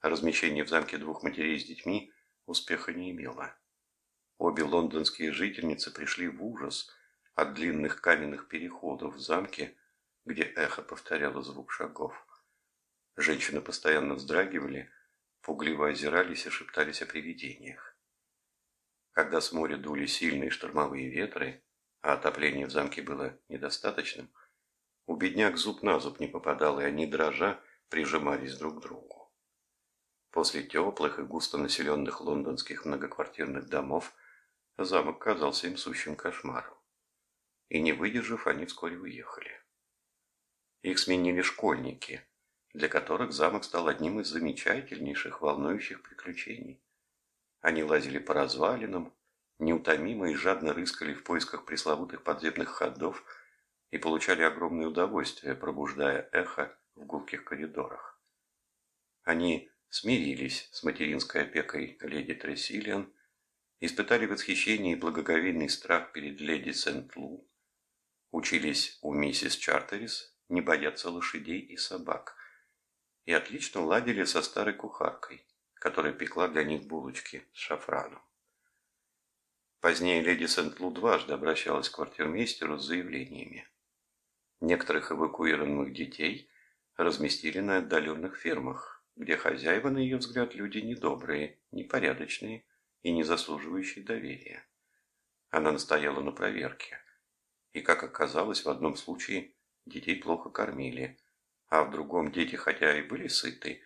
Размещение в замке двух матерей с детьми успеха не имело. Обе лондонские жительницы пришли в ужас от длинных каменных переходов в замке, где эхо повторяло звук шагов. Женщины постоянно вздрагивали, пугливо озирались и шептались о привидениях. Когда с моря дули сильные штормовые ветры, а отопления в замке было недостаточным, у бедняк зуб на зуб не попадал, и они, дрожа, прижимались друг к другу. После теплых и густонаселенных лондонских многоквартирных домов замок казался им сущим кошмаром. И не выдержав, они вскоре уехали. Их сменили школьники, для которых замок стал одним из замечательнейших волнующих приключений. Они лазили по развалинам, неутомимо и жадно рыскали в поисках пресловутых подземных ходов и получали огромное удовольствие, пробуждая эхо в гулких коридорах. Они смирились с материнской опекой леди Трессилиан, испытали восхищение и благоговейный страх перед леди Сент-Лу, учились у миссис Чартерис не бояться лошадей и собак и отлично ладили со старой кухаркой, которая пекла для них булочки с шафраном. Позднее леди Сент-Лу дважды обращалась к квартирмейстеру с заявлениями. Некоторых эвакуированных детей разместили на отдаленных фермах, где хозяева, на ее взгляд, люди недобрые, непорядочные и не заслуживающие доверия. Она настояла на проверке. И, как оказалось, в одном случае детей плохо кормили, а в другом дети, хотя и были сыты,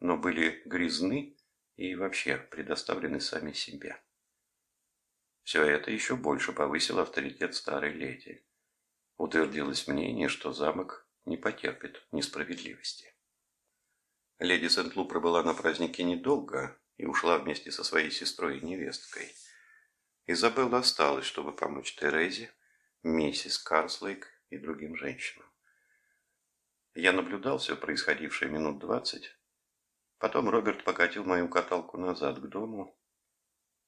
но были грязны и вообще предоставлены сами себе. Все это еще больше повысило авторитет старой леди. Утвердилось мнение, что замок не потерпит несправедливости. Леди Сент-Лу пробыла на празднике недолго и ушла вместе со своей сестрой и невесткой. Изабелла осталась, чтобы помочь Терезе, миссис Карслейк и другим женщинам. Я наблюдал все происходившее минут двадцать. Потом Роберт покатил мою каталку назад к дому.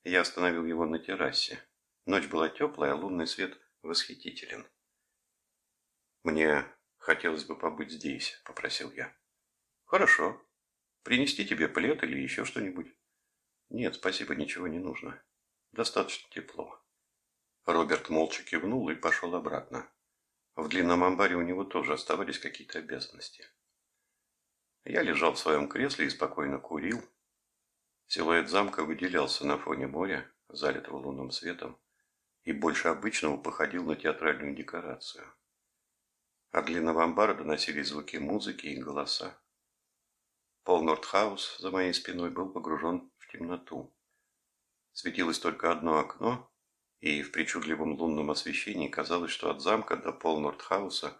Я остановил его на террасе. Ночь была теплая, а лунный свет восхитителен. «Мне хотелось бы побыть здесь», — попросил я. «Хорошо. Принести тебе плед или еще что-нибудь?» «Нет, спасибо, ничего не нужно. Достаточно тепло». Роберт молча кивнул и пошел обратно. В длинном амбаре у него тоже оставались какие-то обязанности. Я лежал в своем кресле и спокойно курил. Силуэт замка выделялся на фоне моря, залитого лунным светом, и больше обычного походил на театральную декорацию. От длинного амбара доносились звуки музыки и голоса. Пол Нордхаус за моей спиной был погружен в темноту. Светилось только одно окно, и в причудливом лунном освещении казалось, что от замка до Пол Нордхауса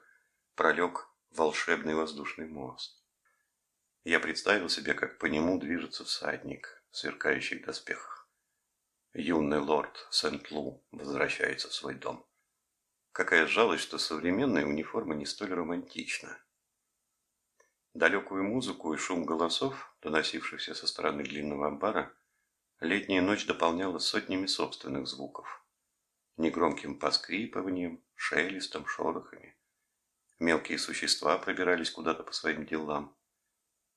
пролег волшебный воздушный мост. Я представил себе, как по нему движется всадник в сверкающих доспехах. Юный лорд Сент-Лу возвращается в свой дом. Какая жалость, что современная униформа не столь романтична. Далекую музыку и шум голосов, доносившихся со стороны длинного амбара, летняя ночь дополняла сотнями собственных звуков. Негромким поскрипыванием, шелестом, шорохами. Мелкие существа пробирались куда-то по своим делам.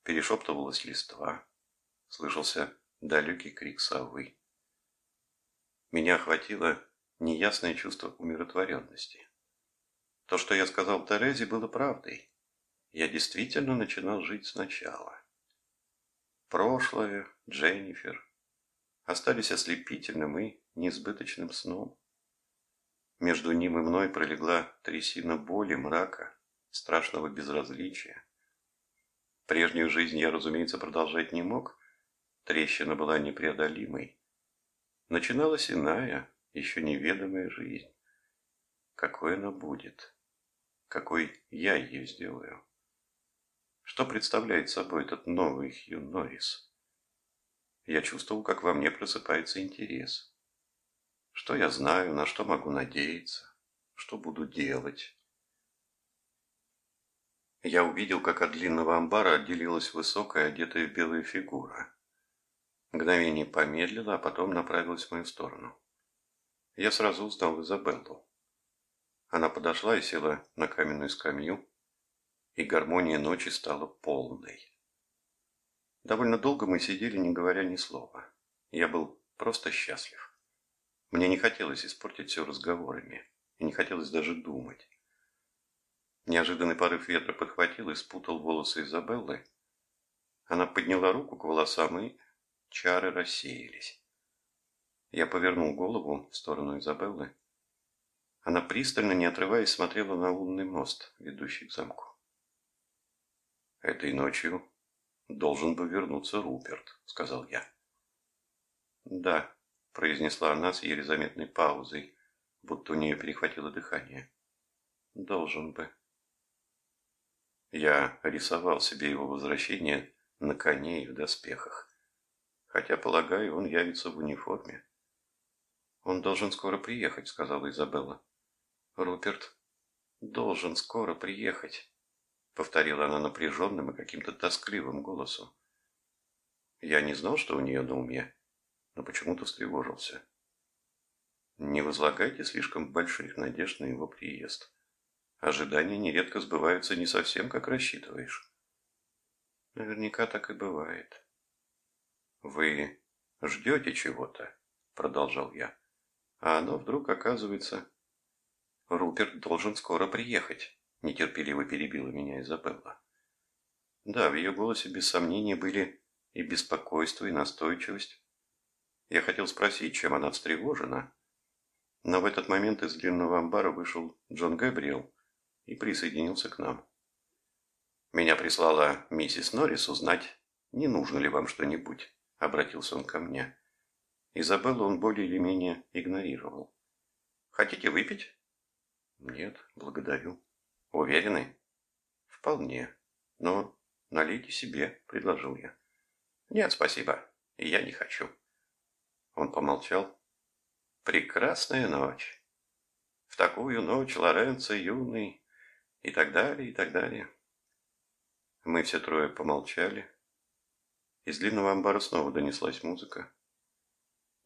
Перешептывалась листва. Слышался далекий крик совы. Меня охватило неясное чувство умиротворенности. То, что я сказал Терезе, было правдой. Я действительно начинал жить сначала. Прошлое, Дженнифер, остались ослепительным и несбыточным сном. Между ним и мной пролегла трясина боли, мрака, страшного безразличия. Прежнюю жизнь я, разумеется, продолжать не мог. Трещина была непреодолимой. Начиналась иная, еще неведомая жизнь. Какой она будет? Какой я ее сделаю? Что представляет собой этот новый Хью Норрис? Я чувствовал, как во мне просыпается интерес. Что я знаю, на что могу надеяться, что буду делать. Я увидел, как от длинного амбара отделилась высокая, одетая в белую фигура. Мгновение помедлила, а потом направилась в мою сторону. Я сразу узнал Изабеллу. Она подошла и села на каменную скамью, и гармония ночи стала полной. Довольно долго мы сидели, не говоря ни слова. Я был просто счастлив. Мне не хотелось испортить все разговорами, и не хотелось даже думать. Неожиданный порыв ветра подхватил и спутал волосы Изабеллы, Она подняла руку к волосам, и чары рассеялись. Я повернул голову в сторону Изабеллы. Она пристально, не отрываясь, смотрела на лунный мост, ведущий к замку. «Этой ночью должен бы вернуться Руперт», — сказал я. «Да», — произнесла она с еле заметной паузой, будто у нее перехватило дыхание. «Должен бы». Я рисовал себе его возвращение на коне и в доспехах. Хотя, полагаю, он явится в униформе. «Он должен скоро приехать», — сказала Изабелла. «Руперт должен скоро приехать», — повторила она напряженным и каким-то тоскливым голосом. Я не знал, что у нее на уме, но почему-то встревожился. Не возлагайте слишком больших надежд на его приезд. Ожидания нередко сбываются не совсем, как рассчитываешь. Наверняка так и бывает. Вы ждете чего-то, продолжал я. А оно вдруг оказывается... Руперт должен скоро приехать, нетерпеливо перебила меня Изабелла. Да, в ее голосе без сомнения были и беспокойство, и настойчивость. Я хотел спросить, чем она встревожена, но в этот момент из длинного амбара вышел Джон Габриэл и присоединился к нам. «Меня прислала миссис Норрис узнать, не нужно ли вам что-нибудь», — обратился он ко мне. Изабеллу он более или менее игнорировал. «Хотите выпить?» «Нет, благодарю». «Уверены?» «Вполне. Но налейте себе», — предложил я. «Нет, спасибо. Я не хочу». Он помолчал. «Прекрасная ночь. В такую ночь Лоренцо юный...» И так далее, и так далее. Мы все трое помолчали. Из длинного амбара снова донеслась музыка.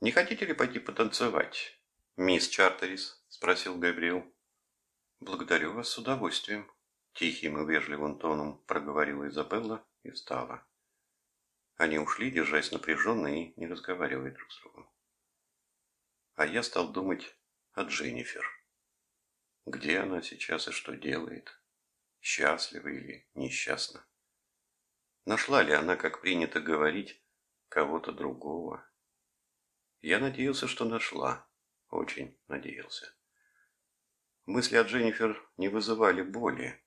«Не хотите ли пойти потанцевать, мисс Чартерис?» – спросил Габриэл. «Благодарю вас с удовольствием», – тихим и вежливым тоном проговорила Изабелла и встала. Они ушли, держась напряженно и не разговаривая друг с другом. А я стал думать о Дженнифер. Где она сейчас и что делает? счастлива или несчастна. Нашла ли она, как принято говорить, кого-то другого? Я надеялся, что нашла. Очень надеялся. Мысли о Дженнифер не вызывали боли,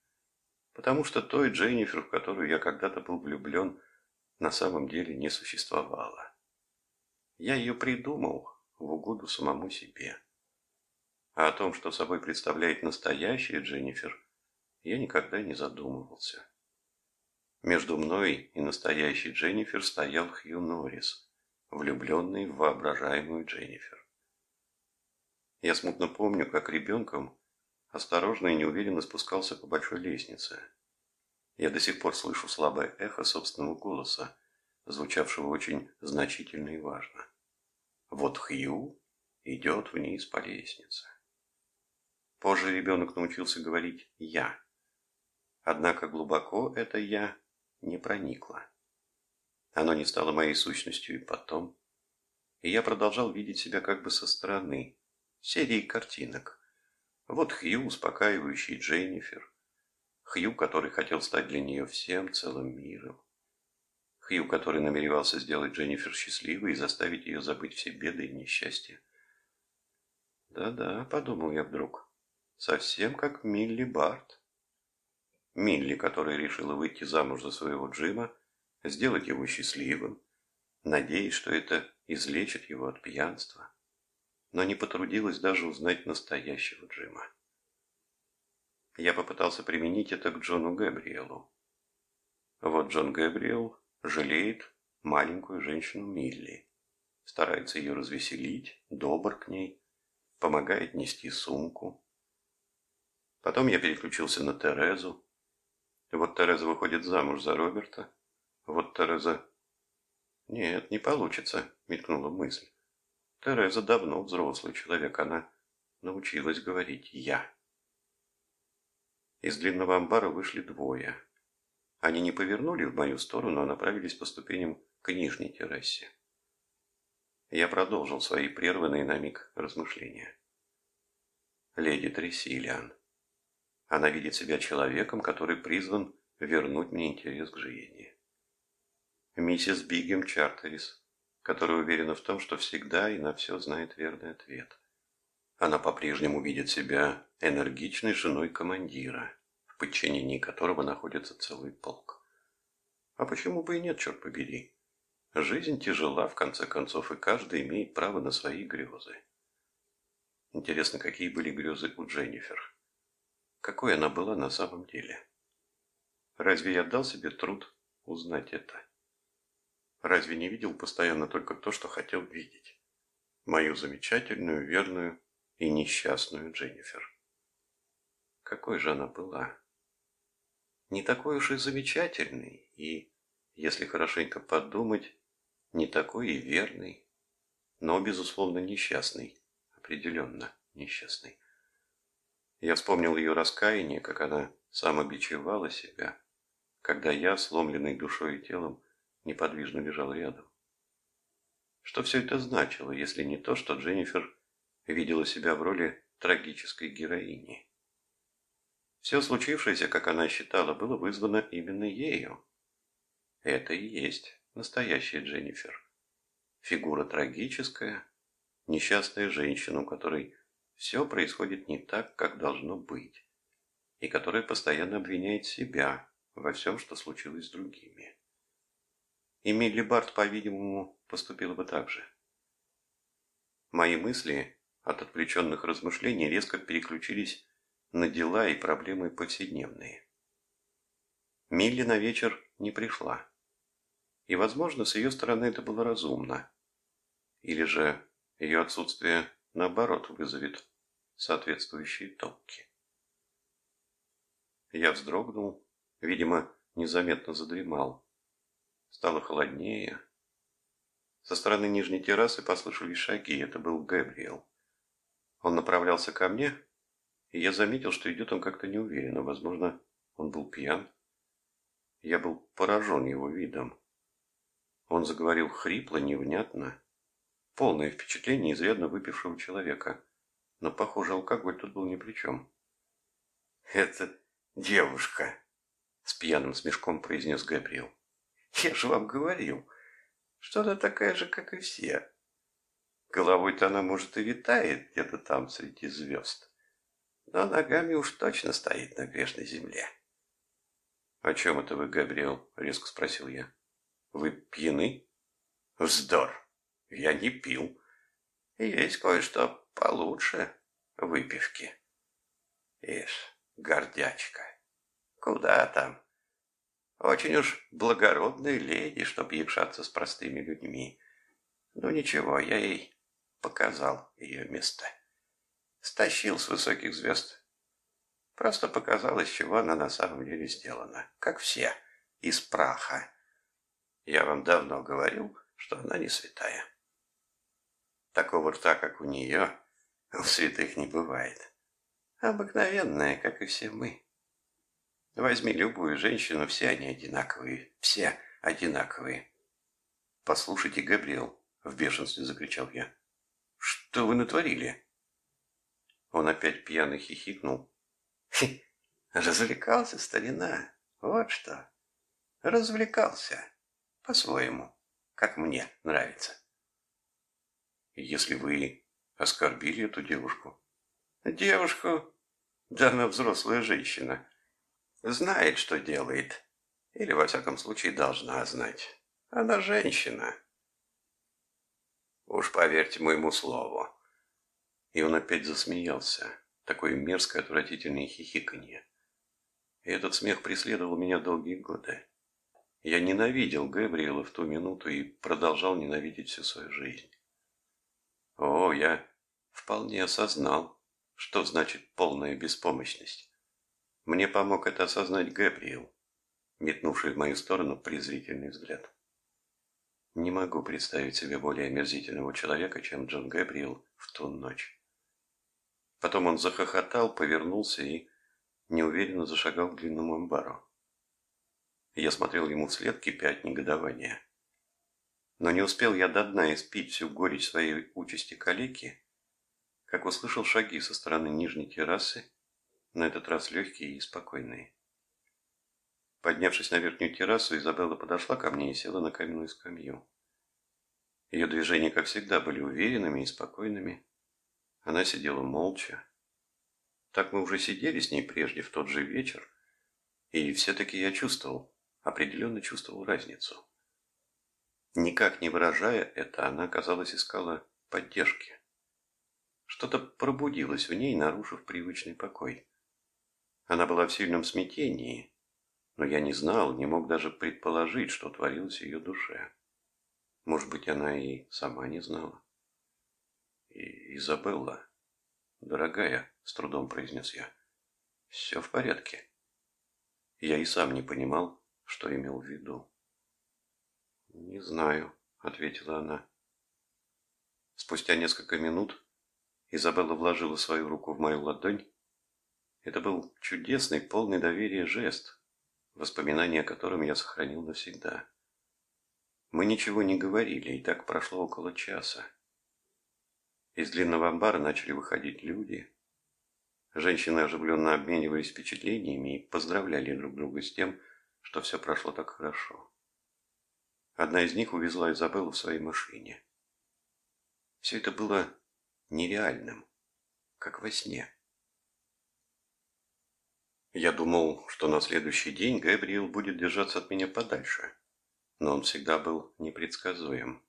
потому что той Дженнифер, в которую я когда-то был влюблен, на самом деле не существовало. Я ее придумал в угоду самому себе. А о том, что собой представляет настоящая Дженнифер, я никогда не задумывался. Между мной и настоящей Дженнифер стоял Хью Норрис, влюбленный в воображаемую Дженнифер. Я смутно помню, как ребенком осторожно и неуверенно спускался по большой лестнице. Я до сих пор слышу слабое эхо собственного голоса, звучавшего очень значительно и важно. Вот Хью идет вниз по лестнице. Позже ребенок научился говорить «я». Однако глубоко это «я» не проникло. Оно не стало моей сущностью и потом. И я продолжал видеть себя как бы со стороны, серии картинок. Вот Хью, успокаивающий Дженнифер. Хью, который хотел стать для нее всем целым миром. Хью, который намеревался сделать Дженнифер счастливой и заставить ее забыть все беды и несчастья. «Да-да», — подумал я вдруг, — «совсем как Милли Барт». Милли, которая решила выйти замуж за своего Джима, сделать его счастливым, надеясь, что это излечит его от пьянства, но не потрудилась даже узнать настоящего Джима. Я попытался применить это к Джону Габриэлу. Вот Джон Габриэл жалеет маленькую женщину Милли, старается ее развеселить, добр к ней, помогает нести сумку. Потом я переключился на Терезу, вот Тереза выходит замуж за Роберта. Вот Тереза... Нет, не получится, мелькнула мысль. Тереза давно взрослый человек, она научилась говорить «я». Из длинного амбара вышли двое. Они не повернули в мою сторону, а направились по ступеням к нижней террасе. Я продолжил свои прерванные на миг размышления. Леди Тресилиан. Она видит себя человеком, который призван вернуть мне интерес к жизни. миссис Бигем Чартерис, которая уверена в том, что всегда и на все знает верный ответ. Она по-прежнему видит себя энергичной женой командира, в подчинении которого находится целый полк. А почему бы и нет, черт побери? Жизнь тяжела, в конце концов, и каждый имеет право на свои грезы. Интересно, какие были грезы у Дженнифер? Какой она была на самом деле? Разве я дал себе труд узнать это? Разве не видел постоянно только то, что хотел видеть? Мою замечательную, верную и несчастную Дженнифер. Какой же она была? Не такой уж и замечательный, и, если хорошенько подумать, не такой и верный, но, безусловно, несчастный, определенно несчастный. Я вспомнил ее раскаяние, как она самобичевала себя, когда я, сломленный душой и телом, неподвижно лежал рядом. Что все это значило, если не то, что Дженнифер видела себя в роли трагической героини? Все случившееся, как она считала, было вызвано именно ею. Это и есть настоящая Дженнифер. Фигура трагическая, несчастная женщина, у которой все происходит не так, как должно быть, и которая постоянно обвиняет себя во всем, что случилось с другими. И Милли Барт, по-видимому, поступила бы так же. Мои мысли от отвлеченных размышлений резко переключились на дела и проблемы повседневные. Милли на вечер не пришла. И, возможно, с ее стороны это было разумно. Или же ее отсутствие, наоборот, вызовет соответствующие толки. Я вздрогнул, видимо, незаметно задремал. Стало холоднее. Со стороны нижней террасы послышались шаги. Это был Гэбриэл. Он направлялся ко мне, и я заметил, что идет он как-то неуверенно. Возможно, он был пьян. Я был поражен его видом. Он заговорил хрипло, невнятно. Полное впечатление изрядно выпившего человека. Но, похоже, алкоголь тут был ни при чем. «Это девушка», — с пьяным смешком произнес Габриэл. «Я же вам говорил, что она такая же, как и все. Головой-то она, может, и витает где-то там среди звезд, но ногами уж точно стоит на грешной земле». «О чем это вы, Габриэл?» — резко спросил я. Вы пьяны? Вздор. Я не пил. Есть кое-что получше выпивки. Ишь, гордячка. Куда там? Очень уж благородная леди, чтоб якшаться с простыми людьми. Ну ничего, я ей показал ее место. Стащил с высоких звезд. Просто показал, из чего она на самом деле сделана. Как все, из праха. Я вам давно говорил, что она не святая. Такого рта, как у нее, у святых не бывает. Обыкновенная, как и все мы. Возьми любую женщину, все они одинаковые, все одинаковые. Послушайте, Габриэл, в бешенстве закричал я. Что вы натворили? Он опять пьяно хихикнул. Хе, развлекался старина, вот что. Развлекался. По-своему, как мне нравится. Если вы оскорбили эту девушку? Девушку? Да она взрослая женщина. Знает, что делает. Или, во всяком случае, должна знать. Она женщина. Уж поверьте моему слову. И он опять засмеялся. Такое мерзкое, отвратительное хихиканье. И этот смех преследовал меня долгие годы. Я ненавидел Габриэла в ту минуту и продолжал ненавидеть всю свою жизнь. О, я вполне осознал, что значит полная беспомощность. Мне помог это осознать Габриэл, метнувший в мою сторону презрительный взгляд. Не могу представить себе более омерзительного человека, чем Джон Габриэл в ту ночь. Потом он захохотал, повернулся и неуверенно зашагал к длинному амбару. Я смотрел ему вслед, кипя от негодования. Но не успел я до дна испить всю горечь своей участи калеки, как услышал шаги со стороны нижней террасы, на этот раз легкие и спокойные. Поднявшись на верхнюю террасу, Изабелла подошла ко мне и села на каменную скамью. Ее движения, как всегда, были уверенными и спокойными. Она сидела молча. Так мы уже сидели с ней прежде в тот же вечер, и все-таки я чувствовал, определенно чувствовал разницу. Никак не выражая это, она, казалось, искала поддержки. Что-то пробудилось в ней, нарушив привычный покой. Она была в сильном смятении, но я не знал, не мог даже предположить, что творилось в ее душе. Может быть, она и сама не знала. И Изабелла, дорогая, с трудом произнес я, все в порядке. Я и сам не понимал, что имел в виду. Не знаю, ответила она. Спустя несколько минут Изабелла вложила свою руку в мою ладонь. Это был чудесный, полный доверия жест, воспоминания о котором я сохранил навсегда. Мы ничего не говорили, и так прошло около часа. Из длинного амбара начали выходить люди. Женщины оживленно обменивались впечатлениями и поздравляли друг друга с тем, что все прошло так хорошо. Одна из них увезла Изабеллу в своей машине. Все это было нереальным, как во сне. Я думал, что на следующий день Габриэл будет держаться от меня подальше но он всегда был непредсказуем.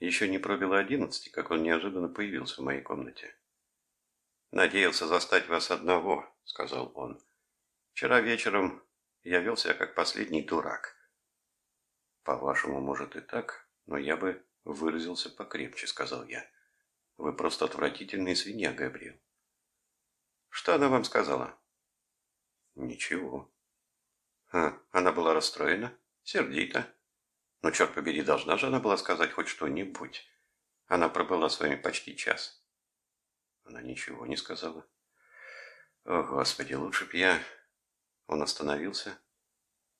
Еще не пробило одиннадцати, как он неожиданно появился в моей комнате. «Надеялся застать вас одного», — сказал он. «Вчера вечером я вел себя как последний дурак». «По-вашему, может и так, но я бы выразился покрепче», — сказал я. «Вы просто отвратительный свинья, Габриэл». «Что она вам сказала?» «Ничего». А, она была расстроена?» Сердито. Но, черт побери, должна же она была сказать хоть что-нибудь. Она пробыла с вами почти час. Она ничего не сказала. О, Господи, лучше б я... Он остановился.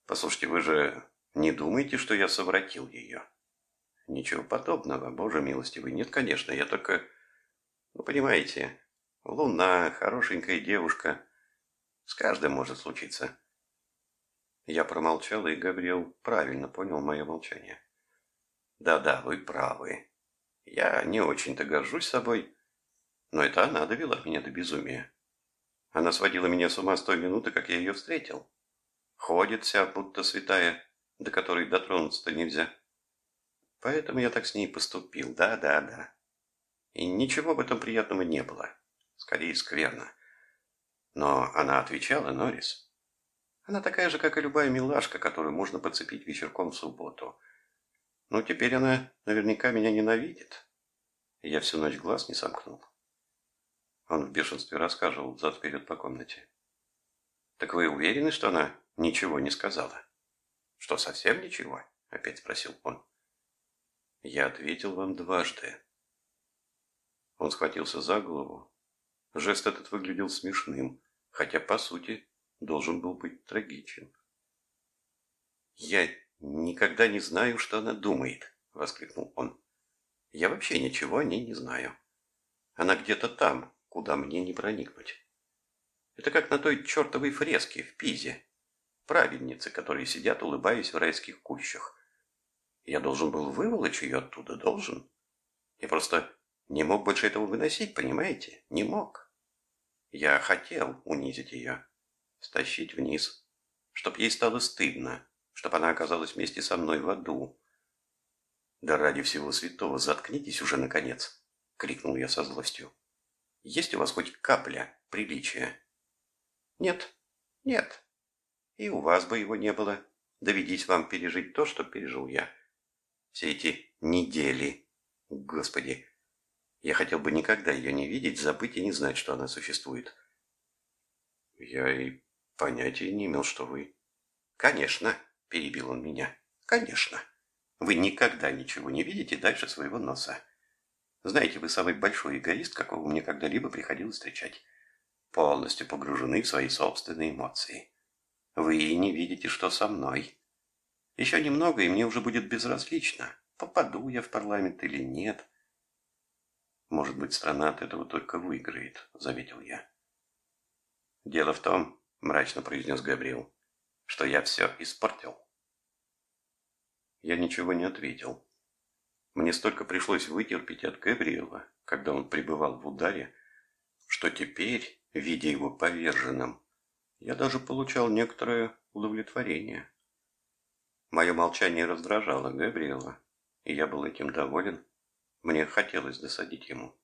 Послушайте, вы же не думаете, что я совратил ее? Ничего подобного, Боже милостивый. Нет, конечно, я только... Ну, понимаете, луна, хорошенькая девушка. С каждым может случиться. Я промолчал, и Габриэл правильно понял мое молчание. «Да-да, вы правы. Я не очень-то горжусь собой, но это она довела меня до безумия. Она сводила меня с ума с той минуты, как я ее встретил. Ходит вся, будто святая, до которой дотронуться-то нельзя. Поэтому я так с ней поступил, да-да-да. И ничего в этом приятного не было. Скорее, скверно. Но она отвечала, Норрис. Она такая же, как и любая милашка, которую можно подцепить вечерком в субботу. Но теперь она наверняка меня ненавидит. Я всю ночь глаз не сомкнул. Он в бешенстве рассказывал зад-вперед по комнате. «Так вы уверены, что она ничего не сказала?» «Что, совсем ничего?» — опять спросил он. Я ответил вам дважды. Он схватился за голову. Жест этот выглядел смешным, хотя, по сути, должен был быть трагичен. «Я никогда не знаю, что она думает», — воскликнул он. «Я вообще ничего о ней не знаю. Она где-то там, куда мне не проникнуть. Это как на той чертовой фреске в Пизе. Праведницы, которые сидят, улыбаясь в райских кущах. Я должен был выволочь ее оттуда, должен. Я просто не мог больше этого выносить, понимаете? Не мог. Я хотел унизить ее стащить вниз, чтоб ей стало стыдно, чтоб она оказалась вместе со мной в аду. «Да ради всего святого, заткнитесь уже, наконец!» — крикнул я со злостью. «Есть у вас хоть капля приличия?» «Нет, нет. И у вас бы его не было. Доведись вам пережить то, что пережил я. Все эти недели. Господи, я хотел бы никогда ее не видеть, забыть и не знать, что она существует». «Я и Понятия не имел, что вы... Конечно, перебил он меня. Конечно. Вы никогда ничего не видите дальше своего носа. Знаете, вы самый большой эгоист, какого мне когда-либо приходилось встречать. Полностью погружены в свои собственные эмоции. Вы не видите, что со мной. Еще немного, и мне уже будет безразлично, попаду я в парламент или нет. Может быть, страна от этого только выиграет, заметил я. Дело в том, мрачно произнес Габриэл, что я все испортил. Я ничего не ответил. Мне столько пришлось вытерпеть от Габриэла, когда он пребывал в ударе, что теперь, видя его поверженным, я даже получал некоторое удовлетворение. Мое молчание раздражало Габриэла, и я был этим доволен. Мне хотелось досадить ему.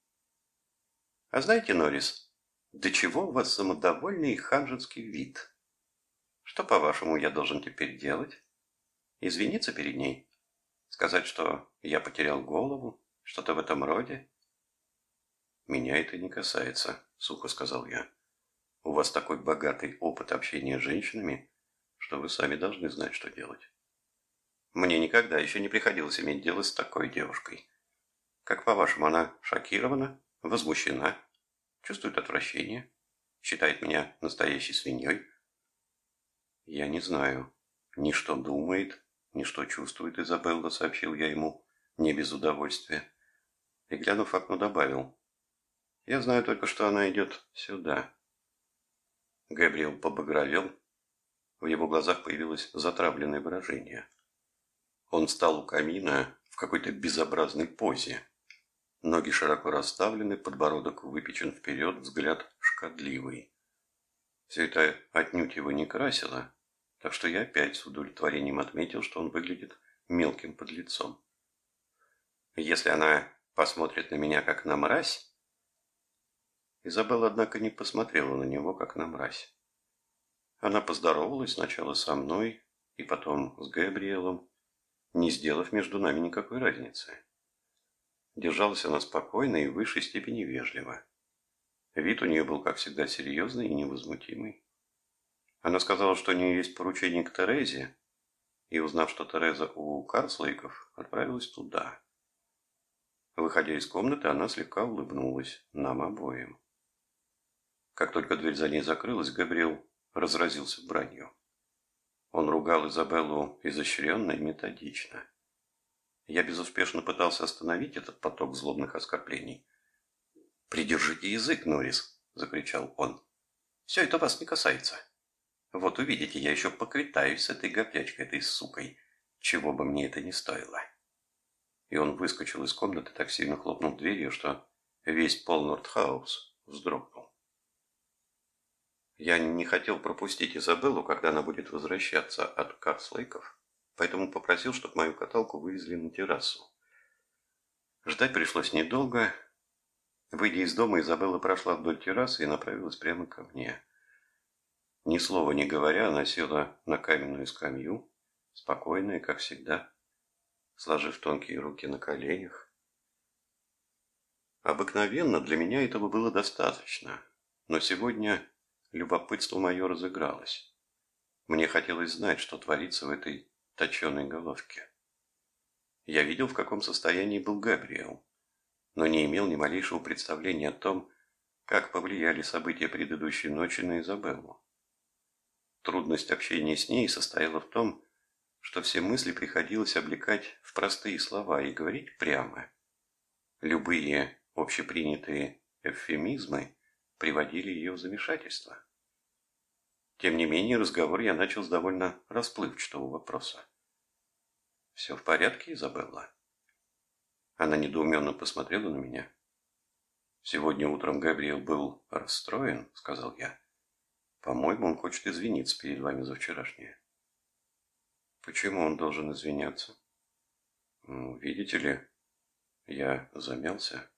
А знаете, Норрис, до чего у вас самодовольный и ханжеский вид? Что, по-вашему, я должен теперь делать? Извиниться перед ней? Сказать, что я потерял голову? Что-то в этом роде? Меня это не касается, сухо сказал я. У вас такой богатый опыт общения с женщинами, что вы сами должны знать, что делать. Мне никогда еще не приходилось иметь дело с такой девушкой. Как по-вашему, она шокирована, возмущена, чувствует отвращение, считает меня настоящей свиньей? Я не знаю, ни что думает, ни что чувствует Изабелла, сообщил я ему, не без удовольствия. И, глянув в окно, добавил. Я знаю только, что она идет сюда. Габриэл побагровел. В его глазах появилось затравленное выражение. Он встал у камина в какой-то безобразной позе. Ноги широко расставлены, подбородок выпечен вперед, взгляд шкодливый. Все это отнюдь его не красило, так что я опять с удовлетворением отметил, что он выглядит мелким подлецом. Если она посмотрит на меня как на мразь, Изабелла, однако, не посмотрела на него, как на мразь. Она поздоровалась сначала со мной и потом с Габриэлом, не сделав между нами никакой разницы. Держалась она спокойно и в высшей степени вежливо. Вид у нее был, как всегда, серьезный и невозмутимый. Она сказала, что у нее есть поручение к Терезе, и, узнав, что Тереза у Карслейков, отправилась туда. Выходя из комнаты, она слегка улыбнулась нам обоим. Как только дверь за ней закрылась, Габриэл разразился бранью. Он ругал Изабеллу изощренно и методично. Я безуспешно пытался остановить этот поток злобных оскорблений. «Придержите язык, Норрис!» – закричал он. «Все это вас не касается. Вот увидите, я еще поквитаюсь с этой гоплячкой, этой сукой, чего бы мне это ни стоило». И он выскочил из комнаты, так сильно хлопнув дверью, что весь пол Нордхаус вздрогнул. Я не хотел пропустить Изабеллу, когда она будет возвращаться от Карслейков, поэтому попросил, чтобы мою каталку вывезли на террасу. Ждать пришлось недолго. Выйдя из дома, Изабелла прошла вдоль террасы и направилась прямо ко мне. Ни слова не говоря, она села на каменную скамью, спокойная, как всегда, сложив тонкие руки на коленях. Обыкновенно для меня этого было достаточно, но сегодня Любопытство мое разыгралось. Мне хотелось знать, что творится в этой точеной головке. Я видел, в каком состоянии был Габриэл, но не имел ни малейшего представления о том, как повлияли события предыдущей ночи на Изабеллу. Трудность общения с ней состояла в том, что все мысли приходилось облекать в простые слова и говорить прямо. Любые общепринятые эвфемизмы приводили ее в замешательство. Тем не менее, разговор я начал с довольно расплывчатого вопроса. «Все в порядке, Изабелла?» Она недоуменно посмотрела на меня. «Сегодня утром Габриэл был расстроен», — сказал я. «По-моему, он хочет извиниться перед вами за вчерашнее». «Почему он должен извиняться?» «Ну, видите ли, я замялся.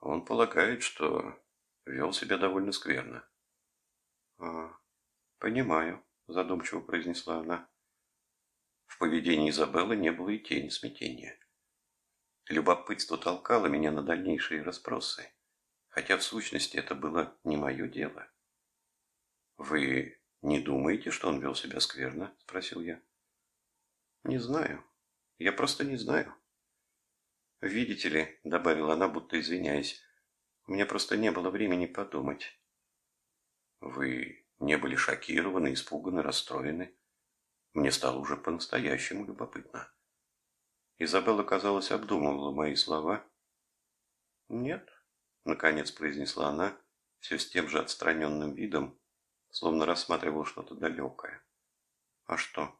Он полагает, что вел себя довольно скверно. «А, понимаю», – задумчиво произнесла она. В поведении Изабеллы не было и тени смятения. Любопытство толкало меня на дальнейшие расспросы, хотя в сущности это было не мое дело. «Вы не думаете, что он вел себя скверно?» – спросил я. «Не знаю. Я просто не знаю». «Видите ли», – добавила она, будто извиняясь, у меня просто не было времени подумать. Вы не были шокированы, испуганы, расстроены. Мне стало уже по-настоящему любопытно. Изабелла, казалось, обдумывала мои слова. «Нет», — наконец произнесла она, все с тем же отстраненным видом, словно рассматривала что-то далекое. А что?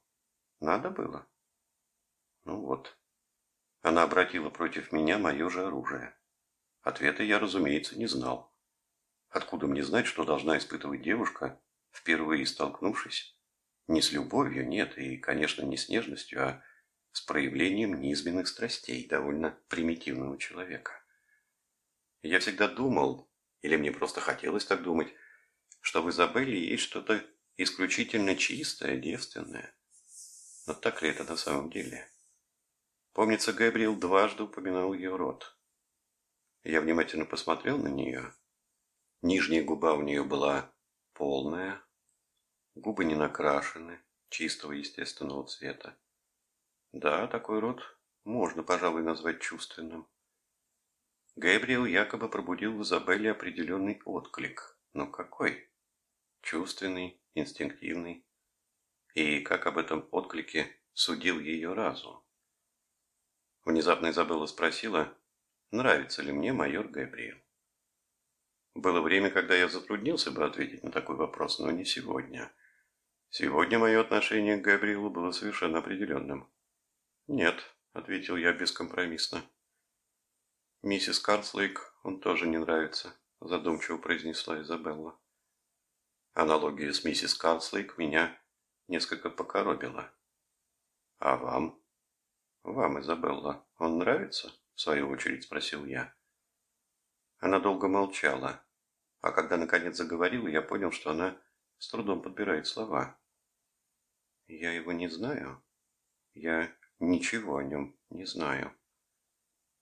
Надо было? Ну вот. Она обратила против меня мое же оружие. Ответа я, разумеется, не знал. Откуда мне знать, что должна испытывать девушка, впервые столкнувшись? Не с любовью, нет, и, конечно, не с нежностью, а с проявлением низменных страстей довольно примитивного человека. Я всегда думал, или мне просто хотелось так думать, что в Изабелле есть что-то исключительно чистое, девственное. Но так ли это на самом деле? Помнится, Габриэл дважды упоминал ее рот. Я внимательно посмотрел на нее. Нижняя губа у нее была полная, губы не накрашены, чистого естественного цвета. Да, такой рот можно, пожалуй, назвать чувственным. Габриэл якобы пробудил в Изабелле определенный отклик. Но какой? Чувственный, инстинктивный. И как об этом отклике судил ее разум? Внезапно Изабелла спросила, нравится ли мне майор Габриэл. Было время, когда я затруднился бы ответить на такой вопрос, но не сегодня. Сегодня мое отношение к Габриэлу было совершенно определенным. «Нет», — ответил я бескомпромиссно. «Миссис Карслейк он тоже не нравится», — задумчиво произнесла Изабелла. Аналогия с миссис Карслейк меня несколько покоробила. «А вам?» «Вам, Изабелла, он нравится?» в свою очередь спросил я. Она долго молчала, а когда наконец заговорила, я понял, что она с трудом подбирает слова. Я его не знаю. Я ничего о нем не знаю.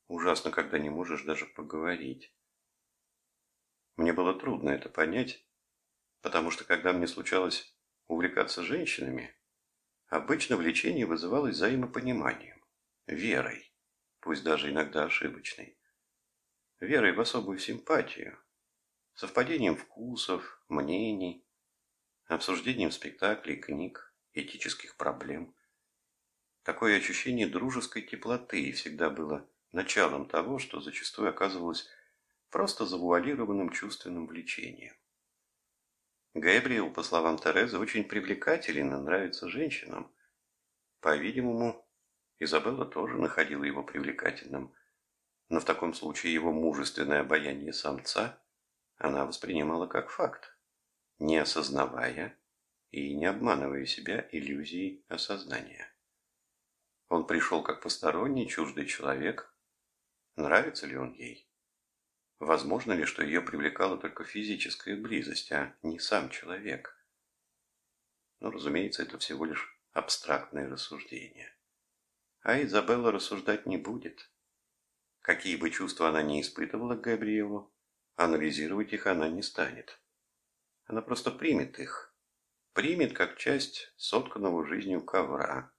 Ужасно, когда не можешь даже поговорить. Мне было трудно это понять, потому что когда мне случалось увлекаться женщинами, обычно влечение вызывалось взаимопониманием, верой пусть даже иногда ошибочной. Верой в особую симпатию, совпадением вкусов, мнений, обсуждением спектаклей, книг, этических проблем. Такое ощущение дружеской теплоты всегда было началом того, что зачастую оказывалось просто завуалированным чувственным влечением. Габриэл, по словам Терезы, очень привлекателен и нравится женщинам. По-видимому, Изабелла тоже находила его привлекательным, но в таком случае его мужественное обаяние самца она воспринимала как факт, не осознавая и не обманывая себя иллюзией осознания. Он пришел как посторонний, чуждый человек. Нравится ли он ей? Возможно ли, что ее привлекала только физическая близость, а не сам человек? Но, ну, разумеется, это всего лишь абстрактное рассуждение. А Изабелла рассуждать не будет. Какие бы чувства она ни испытывала к Габриэлу, анализировать их она не станет. Она просто примет их, примет как часть сотканного жизнью ковра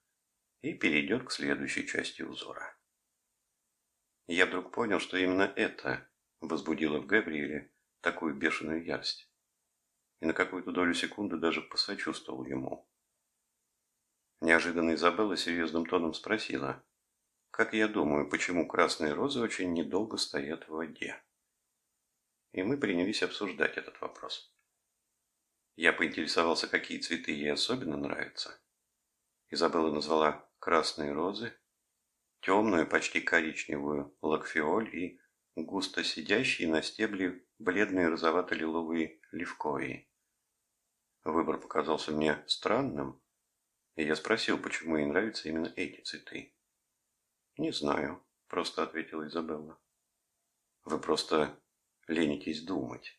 и перейдет к следующей части узора. Я вдруг понял, что именно это возбудило в Габриэле такую бешеную ярость. И на какую-то долю секунды даже посочувствовал ему. Неожиданно Изабелла серьезным тоном спросила, «Как я думаю, почему красные розы очень недолго стоят в воде?» И мы принялись обсуждать этот вопрос. Я поинтересовался, какие цветы ей особенно нравятся. Изабелла назвала красные розы, темную, почти коричневую лакфиоль и густо сидящие на стебле бледные розовато-лиловые левкои. Выбор показался мне странным, и я спросил, почему ей нравятся именно эти цветы. «Не знаю», – просто ответила Изабелла. «Вы просто ленитесь думать.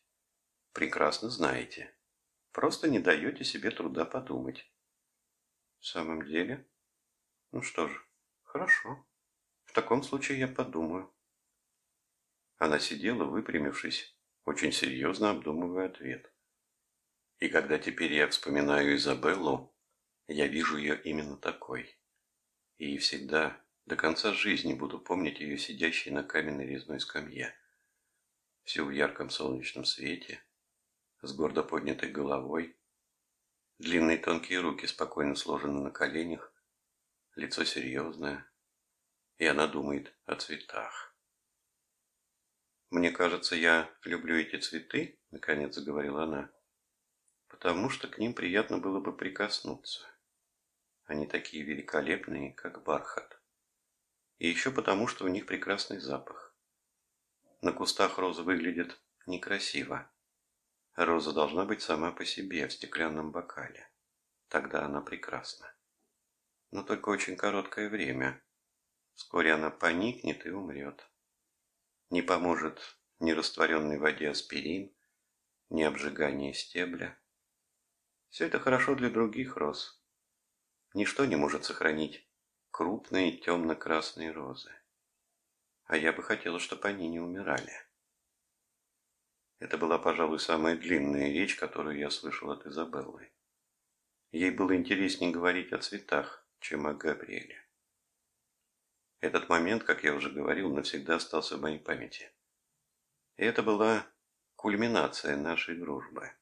Прекрасно знаете. Просто не даете себе труда подумать». «В самом деле? Ну что же, хорошо. В таком случае я подумаю». Она сидела, выпрямившись, очень серьезно обдумывая ответ. И когда теперь я вспоминаю Изабеллу, я вижу ее именно такой. И всегда, до конца жизни буду помнить ее сидящей на каменной резной скамье. Всю в ярком солнечном свете, с гордо поднятой головой, длинные тонкие руки спокойно сложены на коленях, лицо серьезное, и она думает о цветах. «Мне кажется, я люблю эти цветы», — наконец заговорила она, «потому что к ним приятно было бы прикоснуться. Они такие великолепные, как бархат. И еще потому, что у них прекрасный запах. На кустах роза выглядит некрасиво. Роза должна быть сама по себе в стеклянном бокале. Тогда она прекрасна. Но только очень короткое время. Вскоре она поникнет и умрет. Не поможет ни растворенной в воде аспирин, ни обжигание стебля. Все это хорошо для других роз. Ничто не может сохранить крупные темно-красные розы. А я бы хотела, чтобы они не умирали. Это была, пожалуй, самая длинная речь, которую я слышал от Изабеллы. Ей было интереснее говорить о цветах, чем о Габриэле. Этот момент, как я уже говорил, навсегда остался в моей памяти. И это была кульминация нашей дружбы.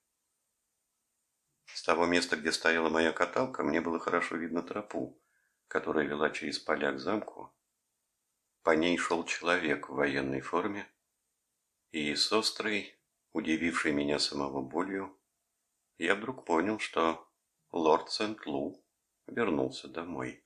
С того места, где стояла моя каталка, мне было хорошо видно тропу, которая вела через поля к замку. По ней шел человек в военной форме, и с острой, удивившей меня самого болью, я вдруг понял, что лорд Сент-Лу вернулся домой.